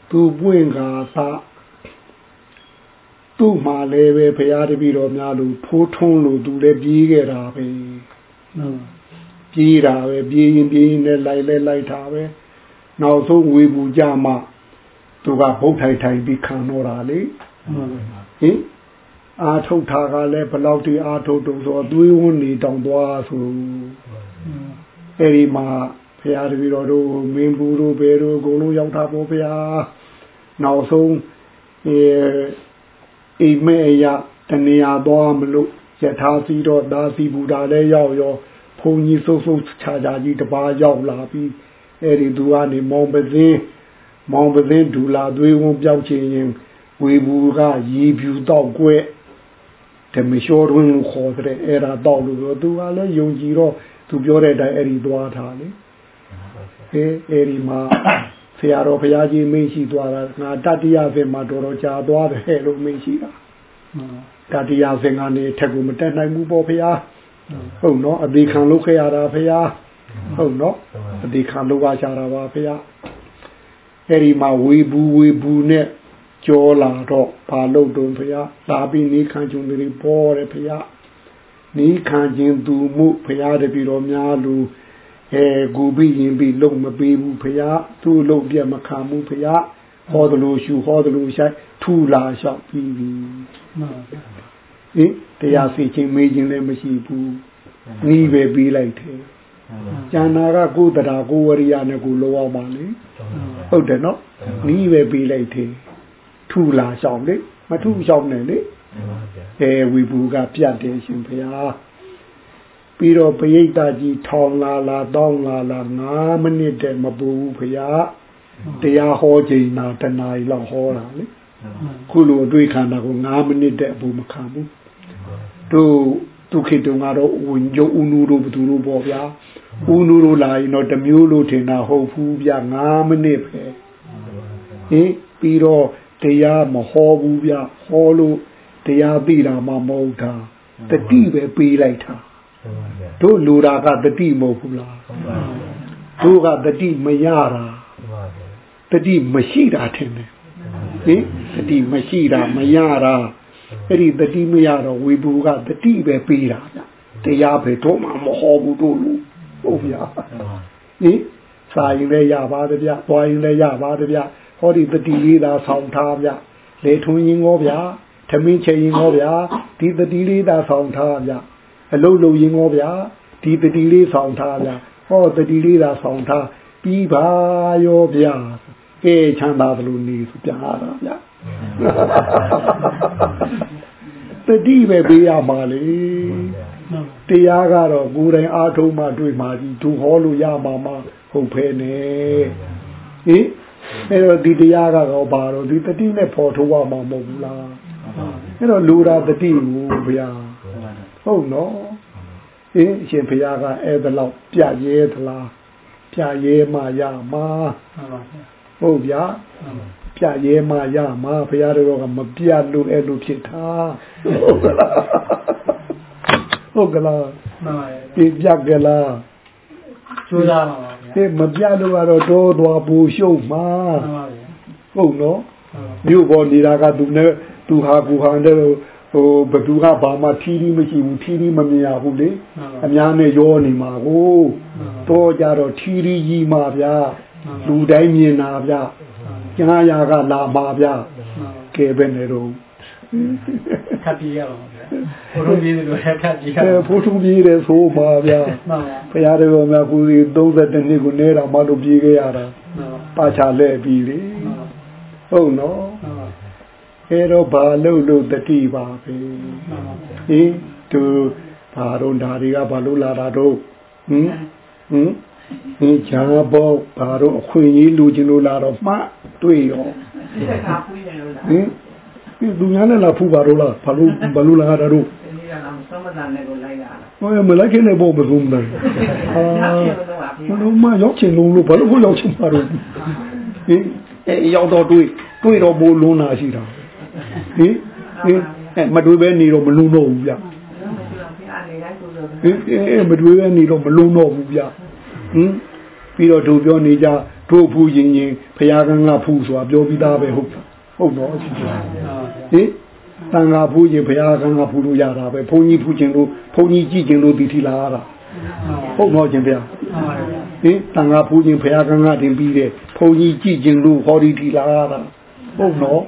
သူပွင့်ကာသာသူ့မှာလည်းပဲဘုရားတပည့်တော်များလို့ဖိုးထုံးလို့သူလည်းပြေးခဲ့တာပဲဟုတ်ပြေးတာပဲပြေးရင်ပြေးရင်လည်းလိုက်လဲလိုက်တာပဲနောက်ဆုံးဝေဘူးကြမှာသူကဘုတ်ထိုင်ထိုင်ပြီးခံတော့တာလေ ဟင်အာထုတ်တာကလည်းဘလောက်တိအာထုတ်တုံဆိုသွေးဝန်းနေတောင်သွားဆိုအဲ့ဒီမှာဘုရားတပည့်တော်တို့မင်းဘူးတို့ဘယ်တို့အကုန်လုံးရောက်တာပေါ့ဘုရားနောက်ဆုံးအဲအိမ်မဲရတနေရာသွားမလို့ယထာစီတော့ဒါစီဘူတာလည်းရောက်ရောဘုံကြီးစုပ်စုပ်ခြားခြားကြီးတပါးရောက်လာပြီးအဲ့ဒီသူကနေမောင်ပစင်းမောင်ပစင်းဒူလာသွေးဝန်းပြောက်ချင်ရင် ဝေဘူးကရေဖြူတော့ကွဲ့ဓမလျှောတွင်လို့ခေါ်တဲ့အဲ့ဒါတော့လို့ပြောသူကလည်းယုံကြည်တော့သူပြောတဲ့အတိုင်းအဲ့ဒီသွားထားလေအဲအဲ့ဒီမှာဆရာတော်ဘုရားကြီးမင်းရှိသွားတာငါတတိယဆင်မှာတော်တော်ကြာသွားတယ်လို့မင်းရှိတာတတိယဆင်ကနေထက်ကိုမတက်နိုင်ဘူးပေါ့ဘုရားဟုတ်နော်အသေးခံလုပ်ခဲ့ရတာဘုရားဟုတ်နော်အသေးခံလုပ်ရကြတာပါဘုရားအဲ့ဒီမှာဝေဘူးဝေဘူးနဲ့ ကြောလာတော့ဘာလို့တုံဘုရားလာပြီးနေခံကြုံတွေပေါ်တယ်ဘုရားနေခံခြင်းသူမှုဘုရားတပည့်တော်များလူအဲဂူပြီးရင်ပြီးလုံမပေးဘူးဖရာသူ့လုံပြက်မခံဘူးဖရာဟောတယ်လို့ရှူဟောတယ်လို့ရှိုက်ထူလာလျှောက်ပြီးပြီမှန်ပါဟင်တရားစီချင်းမေးခြင်းလည်းမရှိဘူးနီးပဲပြီးလိုက်တယ်ကျန်တာကကိုယ်တရားကိုဝရိယနဲ့ကိုလောအောင်ပါလေဟုတ်တယ်နော်နီးပဲပြီးလိုက်တယ် ထူလာလျှောက်လေမထူလျှောက်နဲ့လေအဲဝီဘူးကပြတ်တယ်ရှင်ဖရာပြီးတော့ပရိသတ်ကြီးထောင်လာလာတောင်းလာလာ9မိနစ်တည်းမပူဘူးဖရာတရားဟောချိန်နာတနားရီလောက်ဟောတာလေခုလိုအတွေ့ခံတာကို9မိနစ်တည်းအပူမခံဘူးတို့ဒုခေတုံကတော့ဝင်ကြုံဦးနူတို့ဘသူတို့ပေါ့ဗျာဦးနူတို့လာရင်တော့တမျိုးလို့ထင်တာဟုတ်ဘူးဗျာ9မိနစ်ပဲဟင်ပြီးတော့ တရားမဟောဘူးဗျာဟောလို့တရားသိတာမှမဟုတ်တာတတိပဲပေးလိုက်တာတို့လူတာကတတိမဟုတ်ဘူးလားတို့ကတတိမရတာတတိမရှိတာထင်တယ်ဟင်တတိမရှိတာမရတာအဲ့ဒီတတိမရတော့ဝေဘူးကတတိပဲပေးတာဗျတရားပဲတော့မှမဟောဘူးတို့လူဟုတ်ဗျာဟင်စာရင်လည်းရပါတယ်ဗျသွားရင်လည်းရပါတယ်ဗျ ဟောဒီတတိလေးသာဆောင်ထားဗျလေထွန်းရင်ရောဗျာသမင်းချင်ရင်ရောဗျာဒီတတိလေးသာဆောင်ထားဗျအလုံးလုံးရင်ရောဗျာဒီတတိလေးဆောင်ထားဗျာဟောတတိလေးသာဆောင်ထားပြီးပါရောဗျာကဲချမ်းသာသလိုနေဆိုပြလာတာဗျာတတိပဲပေးရမှာလေတရားကတော့ကိုယ်တိုင်အားထုတ်မှတွေ့မှာကြီးသူဟောလို့ရမှာမဟုတ်ဖဲနဲ့ဟင် အဲ့တော့ဒီတရားကတော့ဘာတော့ဒီတတိနဲ့ပေါ်ထုတ်ရမှာမဟုတ်ဘူးလားအဲ့တော့လူရာတတိကိုဗျာဟုတ်နော်အင်းအရှင်ဘုရားကအဲ့ဒါလောက်ပြရဲသလားပြရဲမှရမှာဟုတ်ဗျာပြရဲမှရမှာဘုရားတော်ကမပြလို့အဲ့လိုဖြစ်တာဟုတ်ကလားဟုတ်ကလားမှန်ပါရဲ့ပြပြကြလားကျိုးစားပါ ဗျာအေးမပြလို့ကတော့တော်တော်ပူရှုပ်မှာမှန်ပါဗျာဟုတ်နော်မြို့ပေါ်နေတာကသူနဲ့သူဟာကူဟာတဲ့ဟိုဘသူကဘာမှထီးထီးမရှိဘူးထီးထီးမမြင်ရဘူးလေအများနဲ့ရောနေမှာကိုတော့ကြတော့ထီးထီးကြီးမှာဗျာလူတိုင်းမြင်တာဗျာကြားရကလာမှာဗျာကဲပဲနေတော့ ထပ်ပြေးရအောင်ဗျာဖိုးထုံးပြေးတယ်လို့ထပ်ပြေးရအောင်ဖိုးထုံးပြေးတယ်ဆိုပါဗျာမှန်ပါဘုရားတော်များကိုယ်32နှစ်ကိုနေတာမှလို့ပြေးခဲ့ရတာပါချလဲပြီးလေဟုတ်နော်အဲတော့ဘာလို့လို့တတိပါပဲဟင်သူဘာတော့ဓာတွေကဘာလို့လာတာတော့ဟင်ဟင်ဟင်ချာဘောဘာတော့အခွင့်အရေးလူချင်းလို့လာတော့မှတွေ့ရောဟင်ဒီ သူများနဲ့လာဖူးပါတော့လားဘာလို့ဘာလို့လာတာတော့သမတန်နဲ့ကိုလိုက်ရတာဟိုမလိုက်ခင်လည်းဘောမစုံတယ်ဟာဘလို့မရောက်ချင်လို့ဘာလို့ကိုရောက်ချင်ပါတော့ဟင်အဲရောက်တော့တွေ့တွေ့တော့မိုးလွန်းလာရှိတာဟင်ဟင်အဲမတွေ့ပဲနေတော့မလုံတော့ဘူးဗျဟင်အဲမတွေ့ပဲနေတော့မလုံတော့ဘူးဗျဟင်ပြီးတော့တို့ပြောနေကြတို့ဖူးရင်ရင်ဖရာကငါဖူးဆိုတာပြောပြီးသားပဲဟုတ်ဟုတ်တော့ ဟင်တန်ဃာဖူးရင်ဘုရားကငါဖူးလို့ရတာပဲဘုန်းကြီးဖူးခြင်းလို့ဘုန်းကြီးကြည့်ခြင်းလို့ဒီထီလာရတာဟုတ်တော့ခြင်းဗျာဟင်တန်ဃာဖူးခြင်းဘုရားကငါတင်ပြီးတဲ့ဘုန်းကြီးကြည့်ခြင်းလို့ဟောဒီထီလာရတာဟုတ်တော့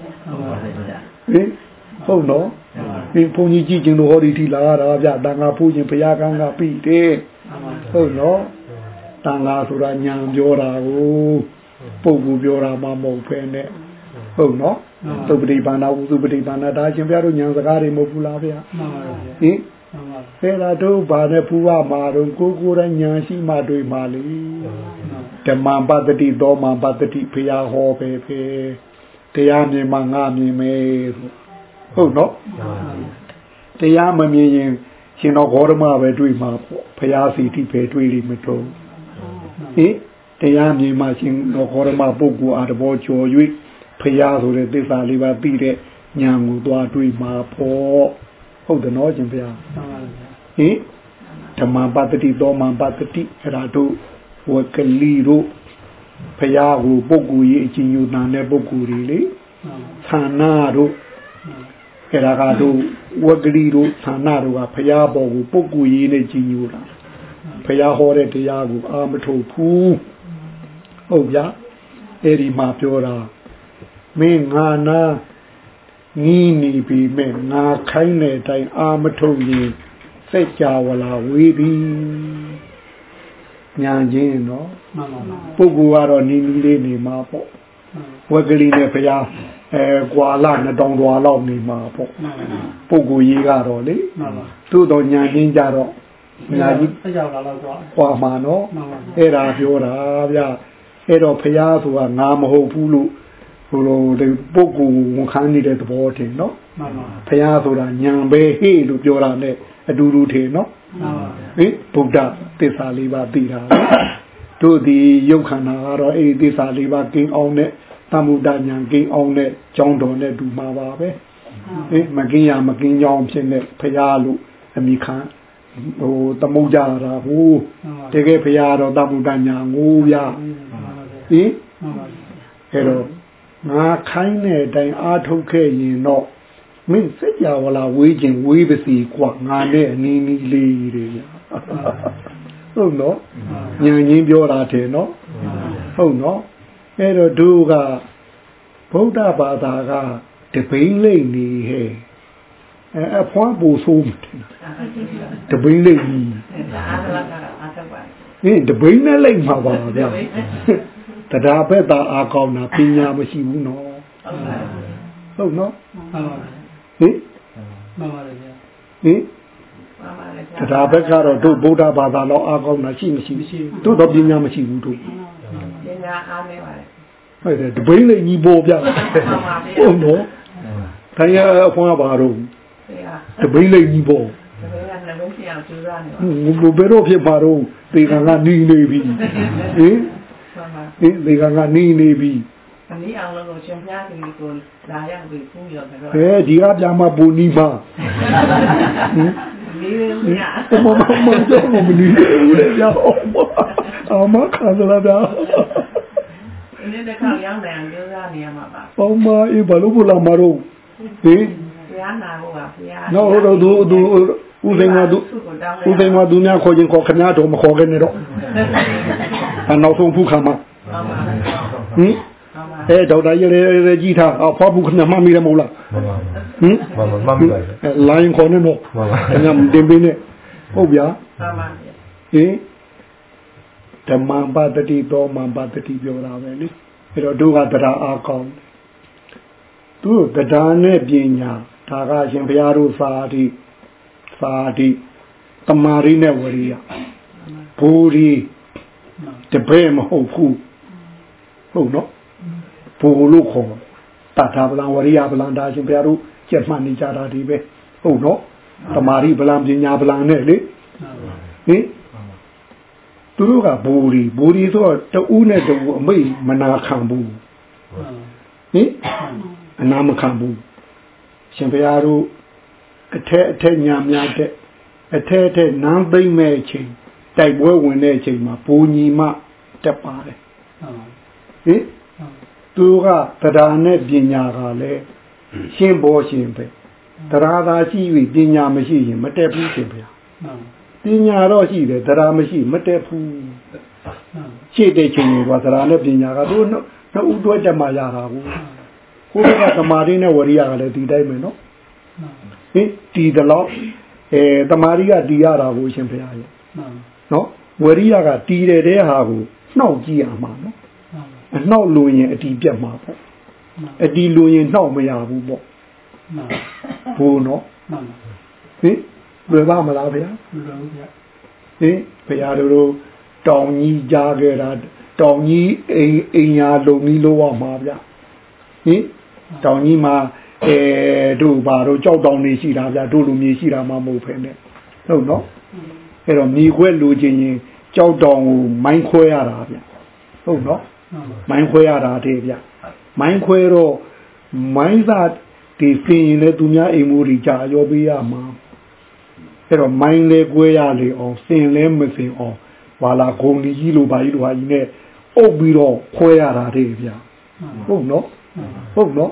ဟင်ဟုတ်နော်ဒီဘုန်းကြီးကြည့်ခြင်းလို့ဟောဒီထီလာရတာဗျတန်ခါဖူးခြင်းဘုရားကံကပြီတယ်ဟုတ်နော်တန်ခါဆိုတာညာပြောတာကိုပုဂ္ဂိုလ်ပြောတာမှမဟုတ်ဖ ೇನೆ ဟုတ်နော် သုပတိဘာနာဥစုပတိဘာနာဒါရှင်ဘုရားတို့ညာစကားတွေမဟုတ်ဘူးလားဗျာမှန်ပါဗျာဟင်ဆဲလာတို့ဘာနဲ့ဖူးရမှာတော့ကိုကိုယ်တိုင်ညာရှိမှတွေ့မှာလေဓမ္မပတ္တိသောမပတ္တိဘုရားဟောပဲဖေတရားမြင်မှငါမြင်မယ်ဟုတ်နော်တရားမမြင်ရင်ရှင်တော်ဂေါရမပဲတွေ့မှာပေါ့ဘုရားစီတိပဲတွေ့လိမ့်မတော့ဟင်တရားမြင်မှရှင်တော်ဂေါရမပုဂ္ဂိုလ်အားတဘောကျော်၍ ဘုရားဆိုတဲ့သစ္စာလေးပါသိတဲ့ဉာဏ်ကိုသွားတွေ့မှာပေါ့ဟုတ်တယ်နော်ရှင်ဘုရားဟင်ဓမ္မပတ္တိသောမပတ္တိအဲ့ဒါတို့ဝကလီတို့ဖရာကိုပုဂ္ဂိုလ်ကြီးအချင်းညူတန်တဲ့ပုဂ္ဂိုလ်တွေလေဌာနတို့အဲ့ဒါကတို့ဝဂရီတို့ဌာနတို့ကဖရာပေါ်ကိုပုဂ္ဂိုလ်ကြီးနဲ့ကြီးညူတာဖရာဟောတဲ့တရားကိုအာမထုတ်ဘူးဟုတ်ဗျာအဲ့ဒီမှာပြောတာ မင်းငါနာနီးနေပြီမဲ့ငါခိုင်းတဲ့အတိုင်းအာမထုတ်ရင်စက်ကြဝလာဝေးသည်ညာချင်းနော်မှန်ပါပါပုဂ္ဂိုလ်ကတော့နီးနီးလေးနေမှာပေါ့ဝက်ကလေးနဲ့ဘုရားအဲကွာလာနှစ်တောင်တော်လောက်နေမှာပေါ့ပုဂ္ဂိုလ်ကြီးကတော့လေသို့တော်ညာချင်းကြတော့ညာကြီးအကြောက်လာတော့ကွာမှာနော်အဲ့ဒါပြောတာဗျအဲ့တော့ဘုရားဆိုတာငါမဟုတ်ဘူးလို့ ဟိုလိုဒီပုဂ္ဂိုလ်ဝန်ခံနေတဲ့သဘောတင်နော်မှန်ပါဘုရားဆိုတာညံပဲဟေ့လို့ပြောတာနဲ့အတူတူတင်နော်မှန်ပါဟင်ဗုဒ္ဓသစ္စာလေးပါးသိတာတို့ဒီယုတ်ခန္ဓာကတော့အဲ့ဒီသစ္စာလေးပါးကိန်းအောင်တဲ့သမ္မုဒ္ဒညာကိန်းအောင်တဲ့ကြောင်းတော်နဲ့တူမှာပါပဲဟင်မကင်းရမကင်းကြောင်းဖြစ်နေဘုရားလို့အမိခံဟိုသမုတ်ကြတာဟိုတကယ်ဘုရားတော်သမ္မုဒ္ဒညာငိုးရဟင်အဲ့တော့ ငါခိုင်းတဲ့အတိုင်းအားထုတ်ခဲ့ရင်တော့မင်းစိတ်ရဝလာဝေးခြင်းဝေးပါစီกว่าငါနဲ့အနည်းနည်းလေးတွေဟုတ်နော်ညံချင်းပြောတာတယ်နော်ဟုတ်နော်အဲ့တော့သူကဗုဒ္ဓဘာသာကတပိန်လိမ့်နေဟဲ့ အဲအဖွားပူဆိုးမတင်တပိန်းလေးကြီး အားလည်းအားသက်ပါ ဟင်တပိန်းနဲ့လိုက်မှာပါဗျာ တရားဘက်သာအာကောင်းတာပညာမရှိဘူးနော်ဟုတ်နော်မှန်ပါဗျာဟင်မှန်ပါတယ်ဗျာဟင်တရားဘက်ကတော့တို့ဗုဒ္ဓဘာသာတော့အာကောင်းတာရှိမရှိတို့တော့ပညာမရှိဘူးတို့ပညာအားနေပါတယ်ဟုတ်တယ်တပိန်းလေးကြီးပေါ်ဗျာဟုတ်နော်တိုင်းရအဖွားပါတော့ဆရာတပိန်းလေးကြီးပေါ်ဒါပေမဲ့လည်းမဖြစ်အောင်ကြိုးစားနေပါဟိုဘယ်တော့ဖြစ်ပါတော့သေကံကနီးနေပြီဟင် ဆရာဟင်သေကံကနီးနေပြီအနည်းအောင်လို့ရှင်ပြားကြီးကိုလာရပြီးဖူးရောတော့အဲဒီကပြမပူနီးပါဟင်လေးလေးညမမမတော့မနီးဘူးလေဗျာအမခါသလားဗျာအင်းတဲ့ခေါက်ရောက်နေအောင်ကြိုးစားနေရမှာပါပေါမအေးဘာလို့ဘလာမတော့ဟင်ဘုရားနာဖို့ပါဘုရားနော်ဟိုတော့သူသူဦးသိန်းမသူဦးသိန်းမသူများခေါ်ခြင်းခေါ်ခဏတော့မခေါ်ခဲ့နဲ့တော့အနောက်ဆုံးဖူးခါမှာ ဟုတ်ပါဟင်ဟုတ်ပါအဲဒေါက်တာရရကြီးထားအဖွားဖူးခဏမှမိတယ်မဟုတ်လားမှန်ပါဟင်မှန်ပါမှန်ပါလိုင်းခေါ်နေတော့မှန်ပါခဏတင်ပေးနေဟုတ်ဗျာဟုတ်ပါဟင်ဓမ္မပတ္တိသောမပတ္တိပြောတာပဲလေအဲ့တော့တို့ကတရားအားကောင်းသူတို့တရားနဲ့ပညာဒါကရှင်ဘုရားတို့စာတိစာတိတမာရီနဲ့ဝရိယဘူရီတပည့်မဟုတ်ဘူး ဟုတ်နော်ဘူလို့ခေါ်တထာပလံဝရိယပလံဒါရှင်ဘုရားတို့ကြက်မှတ်နေကြတာဒီပဲဟုတ်နော်တမာရီပလံပညာပလံနဲ့လေဟင်သူတို့ကဘူရီဘူရီဆိုတော့တူးနဲ့တူးအမိတ်မနာခံဘူးဟင်အနာမခံဘူးရှင်ဘုရားတို့အထက်အထက်ညာများတဲ့အထက်အထက်နန်းသိမ့်မဲ့အချိန်တိုက်ပွဲဝင်တဲ့အချိန်မှာဘူညီမတက်ပါတယ် ဟင်သူကတရားနဲ့ပညာကလည်းရှင်းပေါ်ရှင်းပဲတရားသာရှိ၍ပညာမရှိရင်မတက်ဘူးရှင်ဘုရားပညာတော့ရှိတယ်တရားမရှိမတက်ဘူးရှေ့တဲ့ချိန်တွေကတရားနဲ့ပညာကတို့နှစ်ဦးတွဲတက်မှရတာဘူးကိုယ်ကသမာဓိနဲ့ဝရိယကလည်းဒီတိုင်းပဲနော်ဟင်ဒီတော့အဲသမာဓိကတီးရတာကိုရှင်ဘုရားရဲ့နော်ဝရိယကတီးတယ်တဲ့ဟာကိုနှောက်ကြည့်ရမှာနော် အနှောက်လို့ရင်အတီးပြတ်မှာပေါ့အတီးလို့ရင်နှောက်မရဘူးပေါ့ဘိုးနော်ဟင်လွယ်ပါမလားဗျာဟင်ဘုရားတို့တောင်ကြီးကြားခဲ့တာတောင်ကြီးအိမ်အိမ်ယာလုံကြီးလို့ရမှာဗျာဟင်တောင်ကြီးမှာအဲတို့ဘာတို့ကြောက်တောင်နေရှိတာဗျာတို့လူမြေရှိတာမှမဟုတ်ဖ ೇನೆ ဟုတ်နော်အဲ့တော့မြေခွဲလူချင်းရင်ကြောက်တောင်ကိုမိုင်းခွဲရတာဗျာဟုတ်နော် မိုင်းခွဲရတာတည်းဗျာမိုင်းခွဲတော့မိုင်းသာဒီဖင်ရင်လည်းသူများအိမ်မူတွေကြာရောပေးရမှာအဲ့တော့မိုင်းလဲကွဲရလေအောင်ဖင်လဲမဖင်အောင်ဘာလာဂုံကြီးလိုပါကြီးလိုဟာကြီးနဲ့အုပ်ပြီးတော့ခွဲရတာတည်းဗျာဟုတ်နော်ဟုတ်နော်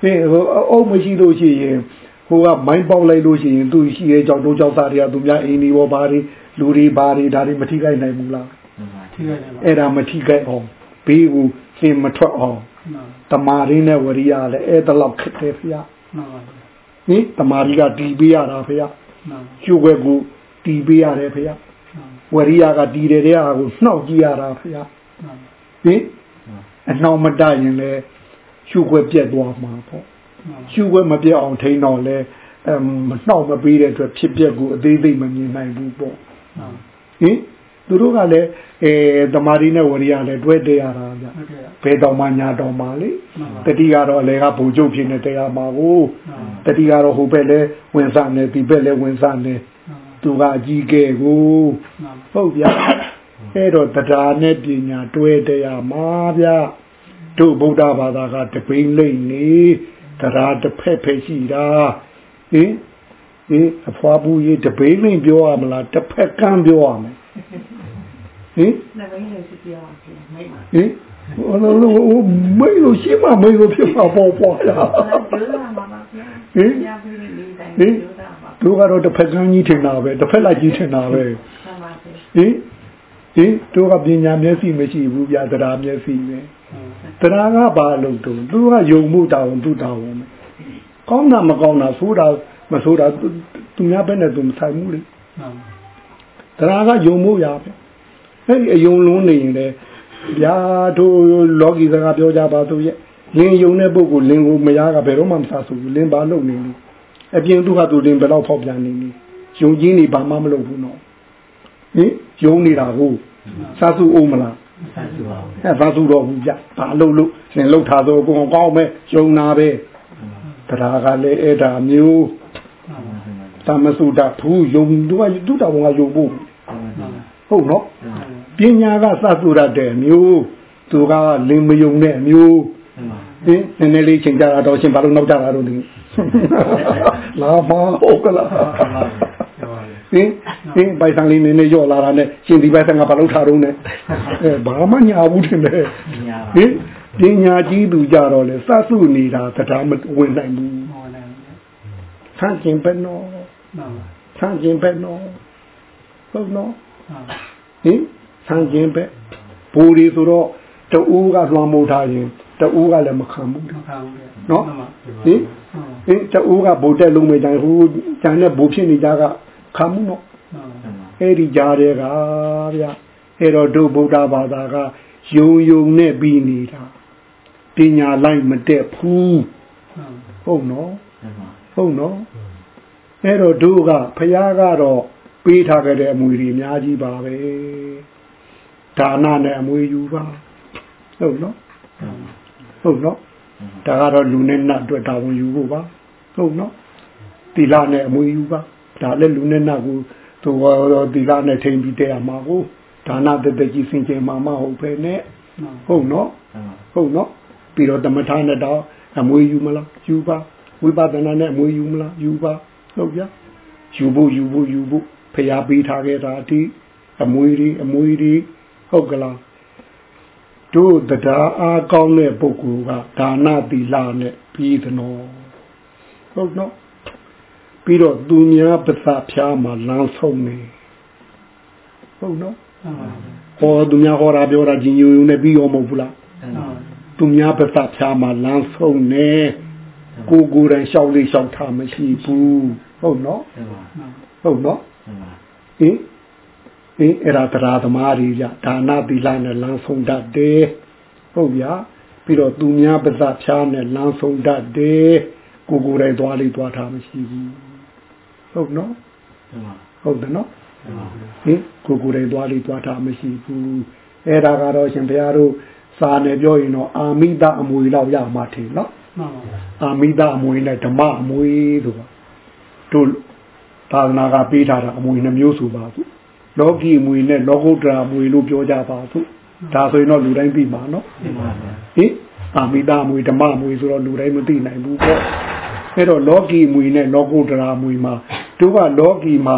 ဟင်ဟိုအုပ်မရှိလို့ရှိရင်ဟိုကမိုင်းပေါက်လိုက်လို့ရှိရင်သူရှိရဲ့ကြောက်တော့ကြောက်သားတွေကသူများအိမ်ဒီဘောဘာတွေလူတွေဘာတွေဒါတွေမထိခိုက်နိုင်ဘူးလားထိခိုက်တယ်ပါအဲ့ဒါမထိခိုက်အောင် ဘေးကိုသင်မထွက်အောင်တမာရင်းနဲ့ဝရိယလည်းအဲ့ဒါလောက်ခက်တယ်ဖေ။မှန်ပါဗျာဟင်တမာရီကတီးပေးရတာဖေ။မှန်ကျုပ်ွယ်ကိုတီးပေးရတယ်ဖေ။ဝရိယကတီးတယ်တဲ့ဟာကိုနှောက်ကြည့်ရတာဖေ။မှန်ဟင်အနှောက်မတရင်လည်းကျုပ်ွယ်ပြက်သွားမှာပေါ့မှန်။ကျုပ်ွယ်မပြက်အောင်ထိန်းတော့လဲအမ်မနှောက်မပေးတဲ့အတွက်ဖြစ်ပျက်ကိုအသေးသေးမမြင်နိုင်ဘူးပေါ့မှန်။ဟင်သူတို့ကလည်း အဲတမာရီနဲ့ဝရိယလည်းတွဲတရတာဗျဟုတ်ကဲ့ဘယ်တော်မှညာတော်မှလေမှန်ပါတတိကတော့အလေကဘူကျုပ်ဖြစ်နေတရားမှာကိုမှန်တတိကတော့ဟိုဘက်လဲဝင်စားနေဒီဘက်လဲဝင်စားနေမှန်သူကအကြီးကဲကိုမှန်ဟုတ်ဗျာအဲ့တော့တရားနဲ့ပညာတွဲတရားမှာဗျာတို့ဗုဒ္ဓဘာသာကတပိန်လိမ့်နေတရားတစ်ဖက်ဖက်ရှိတာဟင်ဟင်အဖွားဘူးကြီးတပိန်လိမ့်ပြောရမလားတစ်ဖက်ကမ်းပြောရမယ် ဟင်နှစ်ဘင်းလေးစီပြောအောင်မိတ်ပါဟင်ဟိုလိုမိလို့ရှိမှမိလို့ဖြစ်မှာပေါ့ပေါ့လားကျိုးစားမှာပါဗျာဟင်ညာပြီးလေးတိုင်းဟင်ကျိုးစားပါသူကတော့တစ်ဖက်ကန်းကြီးထင်တာပဲတစ်ဖက်လိုက်ကြီးထင်တာပဲဆမ်းပါစေဟင်ဟင်သူကပညာမျက်စိမရှိဘူးဗျာတရားမျက်စိပဲတရားကဘာလို့တုံးသူကယုံမှုတောင်းသူတောင်းပဲကောင်းတာမကောင်းတာဆိုးတာမဆိုးတာသူများပဲနဲ့သူမဆိုင်ဘူးလေတရားကယုံမို့ရပဲ အဲ့ဒီအယုံလုံးနေရင်လေဗျာတို့လောကီစကားပြောကြပါသူရဲ့လင်းယုံတဲ့ပုဂ္ဂိုလ်လင်းကိုမရကဘယ်တော့မှမစားဆိုဘူးလင်းပါလို့နေလို့အပြင်သူကသူလင်းဘယ်တော့ဖောက်ပြန်နေနေယုံကြည်နေဘာမှမလုပ်ဘူးနော်ဟင်ယုံနေတာဟုတ်စားစုအောင်မလားအဲသာစုတော့ဘူးကြဘာလို့လို့သင်လှုပ်ထားတော့ကိုကောင်းမဲ့ယုံနာပဲတရားကလည်းအဲ့ဒါမျိုးသမစုတာဘူးယုံသူကသူ့တော်ကယုံဖို့ဟုတ်နော် ပညာကသစုရတဲ့မျိုးသူကလင်းမယုံတဲ့မျိုးဟင်နည်းနည်းလေးချိန်ကြတာတော့ရှင်ဘာလို့နောက်ကြတာတော့ဒီလာမဟုတ်ကလားဟင်ဟင်ပိုက်ဆံလေးနည်းနည်းရော့လာတာနဲ့ရှင်ဒီပိုက်ဆံကဘာလို့ထားတော့လဲအဲဘာမှညာဘူးတင်တယ်ဟင်ပညာကြီးသူကြတော့လေစဆုနေတာတရားမဝင်နိုင်ဘူးဆန့်ကျင်ပဲနော်ဆန့်ကျင်ပဲနော်ဟုတ်နော်ဟင် ဆန့်ကျင်ပဲဘူရီဆိုတော့တူးကလွှမ်းမိုးထားရင်တူးကလည်းမခံဘူးနော်ဟင်ဟင်တူးကဗိုလ်တက်လုံးမဲ့တိုင်းဟိုကျန်တဲ့ဘူဖြစ်နေကြကခံမှုနော်အဲ့ဒီကြားတဲ့ကဗျအဲ့တော့တို့ဗုဒ္ဓဘာသာကယုံယုံနဲ့ပြီးနေတာပညာလိုက်မတက်ဘူးဟုတ်နော်ဟုတ်နော်အဲ့တော့တို့ကဖះကတော့ပေးထားကြတဲ့အမွေတွေအများကြီးပါပဲ ဒါနနဲ့အမွေယူပါဟုတ်နော်ဟုတ်နော်ဒါကတော့လူနဲ့နတ်အတွက်တာဝန်ယူဖို့ပါဟုတ်နော်တိလနဲ့အမွေယူပါဒါလည်းလူနဲ့နတ်ကိုသူတော့တိလနဲ့ထိန်ပြီးတဲ့မှာကိုဒါနတသက်ကြီးစင်ကြယ်မှာမဟုတ်ပဲနဲ့ဟုတ်နော်ဟုတ်နော်ပြီးတော့တမထာနဲ့တော့အမွေယူမလားယူပါဝိပဿနာနဲ့အမွေယူမလားယူပါဟုတ်ဗျာယူဖို့ယူဖို့ယူဖို့ဖျားပေးထားခဲ့တာအတိအမွေတွေအမွေတွေ ဟုတ်ကလားတို့တရားအားကောင်းတဲ့ပုဂ္ဂိုလ်ကဒါနသီလနဲ့ပြီးသနော်ဟုတ်နော်ပြီးတော့သူများပသဖြားမှာလမ်းဆုံးနေဟုတ်နော်ဟောသူများဟောတာပြောတာကြီးညိုယုံနဲ့ပြီးရောမဟုတ်ဘူးလားသူများပသဖြားမှာလမ်းဆုံးနေကိုကိုယ်တိုင်လျှောက်လေးလျှောက်ထားမရှိဘူးဟုတ်နော်ဟုတ်နော်ဟင် ဟင်အဲ့ဒါတရားသမားတွေကြဒါနသီလနဲ့လမ်းဆုံးတတ်တယ်ဟုတ်ဗျာပြီးတော့သူများပါးစပ်ဖြားနဲ့လမ်းဆုံးတတ်တယ်ကိုကိုယ်တိုင်သွားလေးသွားထားမရှိဘူးဟုတ်နော်ဟုတ်တယ်နော်ဟင်ကိုကိုယ်တိုင်သွားလေးသွားထားမရှိဘူးအဲ့ဒါကတော့ရှင်ဘုရားတို့စာနယ်ပြောရင်တော့အာမိတအမွေလောက်ရမှာထင်နော်အာမိတအမွေနဲ့ဓမ္မအမွေဆိုတာတို့သာသနာကပေးထားတာအမွေနှမျိုးဆိုပါဘူး လောကီမွေနဲ့လောကုတ္တရာမွေလို့ပြောကြပါစို့ဒါဆိုရင်တော့လူတိုင်းသိမှာနော်ဟင်အာမိတာမွေဓမ္မမွေဆိုတော့လူတိုင်းမသိနိုင်ဘူးပေါ့အဲ့တော့လောကီမွေနဲ့လောကုတ္တရာမွေမှာတို့ကလောကီမှာ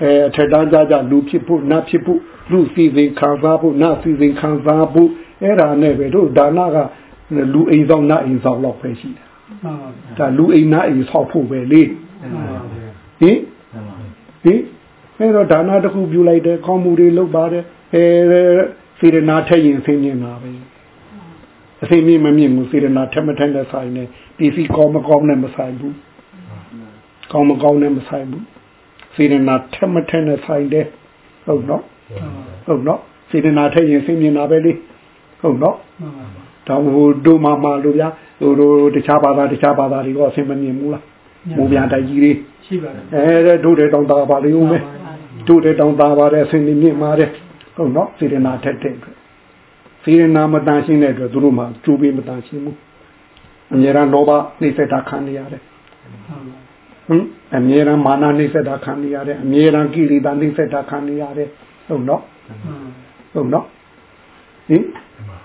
အဲအထက်တန်းကြကြလူဖြစ်ဖို့နတ်ဖြစ်ဖို့လူစီစဉ်ခံစားဖို့နတ်စီစဉ်ခံစားဖို့အဲ့ဒါနဲ့ပဲတို့ဒါနကလူအိမ်ဆောင်နတ်အိမ်ဆောင်လောက်ပဲရှိတယ်ဒါလူအိမ်နတ်အိမ်ဆောက်ဖို့ပဲလေဟင်ဟင် အဲတော့ဒါနတစ်ခုပြုလိုက်တယ်ကောင်းမှုတွေလုပ်ပါတယ်အဲစေရနာထက်ရင်ဆင်းမြင်တာပဲအစိမ့်မြင့်မမြင့်ဘူးစေရနာထက်မထက်နဲ့ဆိုင်နေပစ္စည်းကောင်းမကောင်းနဲ့မဆိုင်ဘူးကောင်းမကောင်းနဲ့မဆိုင်ဘူးစေရနာထက်မထက်နဲ့ဆိုင်တယ်ဟုတ်နော်ဟုတ်နော်စေရနာထက်ရင်ဆင်းမြင်တာပဲလေဟုတ်နော်တော့ဟိုတို့မမလို့ဗျာဟိုတို့တခြားဘာသာတခြားဘာသာတွေတော့အဆင်မမြင်ဘူးလားမူပြန်တိုက်ကြီးတွေ ရှိပါတယ်အဲတို့တဲ့တောင်တာပါလေဦးမယ်တို့တဲ့တောင်သားပါတယ်ဆင်နေမြင့်ပါတယ်ဟုတ်နော်စေရနာထက်တဲ့အတွက်စေရနာမတန်ရှင်းတဲ့အတွက်သူတို့မှကျိုးပေးမတန်ရှင်းဘူးအမြဲတမ်းလောဘနှိမ့်ဆက်တာခံနေရတယ်ဟင်အမြဲတမ်းမာနနှိမ့်ဆက်တာခံနေရတယ်အမြဲတမ်းကိလေသာနှိမ့်ဆက်တာခံနေရတယ်ဟုတ်နော်ဟုတ်နော်ဟင်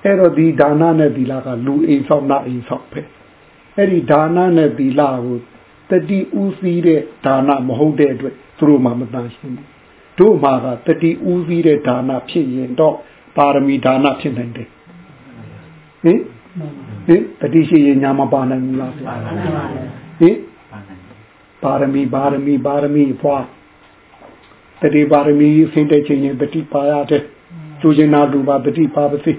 အဲ့တော့ဒီဒါနနဲ့သီလကလူအိမ်ဆောင်နာအိမ်ဆောင်ပဲအဲ့ဒီဒါနနဲ့သီလကို တတိဥစည်းတဲ့ဒါနမဟုတ်တဲ့အတွက်သူတို့မှမတန်ရှင်းဘူးတို့မှာကတတိဦးစီးတဲ့ဒါနဖြစ်ရင်တော့ပါရမီဒါနဖြစ်နိုင်တယ်ဟင်ဟင်တတိရှိရင်ညာမပါနိုင်ဘူးလားဟင်ပါရမီပါရမီပါရမီဖွာတတိပါရမီဆင်းတဲ့ချိန်ရင်တတိပါရတယ်ကျူကျင်နာလူပါတတိပါပါစေ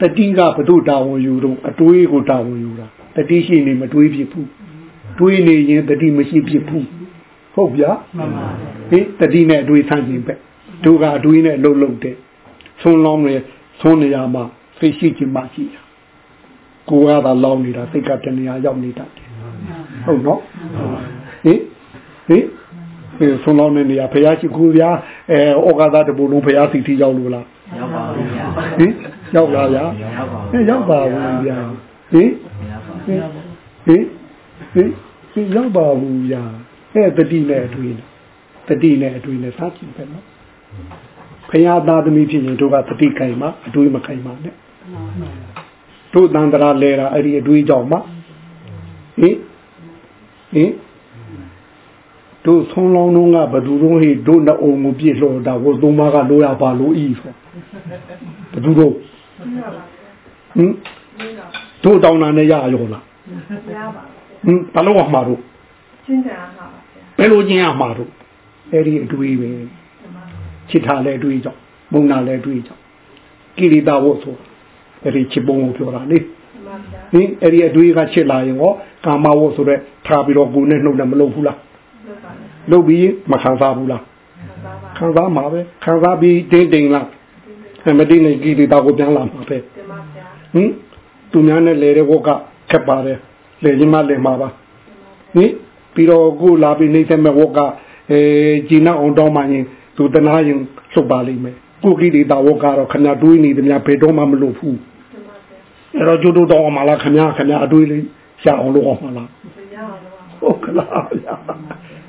တတိကဘုဒ္ဓတာဝန်ယူတော့အတွေးကိုတာဝန်ယူတာတတိရှိနေမတွေးဖြစ်ဘူး တွေးနေရင်တတိမရှိဖြစ်ဘူးဟုတ်ဗျာမှန်ပါဟင်တတိနဲ့အတွေးဆန့်ကျင်ပဲတို့ကအတွေးနဲ့လှုပ်လှုပ်တဲ့ဆုံးလောင်းနေဆုံးနေရမှာသိရှိခြင်းမရှိတာကိုယ်ကသာလောင်းနေတာစိတ်ကတဏှာရောက်နေတာဟုတ်နော်ဟင်ဟင်ဆုံးလောင်းနေနေရဘုရားရှိခိုးဗျာအဲဩကာသတပူလုံးဘုရားစီတီရောက်လို့လားရောက်ပါဘူးဗျာဟင်ရောက်လားဗျာရောက်ပါဘူးဗျာဟင်ဟင်ဟင် ဟင်ရောက်ပါဘူးဗျာအဲတတိနဲ့အတွေ့တတိနဲ့အတွေ့နဲ့စားကြည့်ပဲနော်ဖရာသားသမီးဖြစ်ရင်တို့ကတတိကင်မှာအတွေ့မကင်ပါနဲ့တို့တန်တရာလဲတာအဲ့ဒီအတွေ့ကြောင့်မှဟင်ဟင်တို့ဆုံးလောင်းလုံးကဘသူတို့ဟိတို့နှအုံကိုပြည့်လို့တာဟိုသုံးပါးကလိုရပါလို့ဤဆိုဘသူတို့ဟင်တို့တောင်းတာနဲ့ရရောလားရပါဟင် ဘလို့မှာတို့ချင်းကြမှာပါဘယ်လိုချင်းရမှာတို့အဲ့ဒီအတွေ့ပဲချစ်ထားလဲအတွေ့ကြောင့်မုံနာလဲအတွေ့ကြောင့်ကိရိတာဝတ်ဆိုအဲ့ဒီချစ်ပုံကိုပြောတာလေဟင်အဲ့ဒီအတွေ့ကချစ်လာရင်ဟောကာမဝတ်ဆိုတဲ့ထားပြီးတော့ကိုယ်နဲ့နှုတ်နဲ့မလုပ်ဘူးလားလုပ်ပြီးမခံစားဘူးလားခံစားမှာပဲခံစားပြီးတင်းတင်းလားအမတင်းနေကိရိတာကိုပြန်လာမှာပဲဟင်သူများနဲ့လဲတဲ့ဝတ်ကခက်ပါတယ် လဲရင်မလဲမှာပါဟင်ပြီးတော့ကိုလာပြီးနေတဲ့မဲ့ဝတ်ကအဲဂျီနာအောင်တောင်းမှရင်သူတနာရင်လှုပ်ပါလိမ့်မယ်ကိုကိရိတာဝတ်ကတော့ခဏတွေးနေတယ်များဘယ်တော့မှမလုပ်ဘူးအဲ့တော့ကျိုးတို့တော့အောင်မလားခင်ဗျာခင်ဗျာအတွေးလေးရှာအောင်လုပ်အောင်မလားဟုတ်ကလား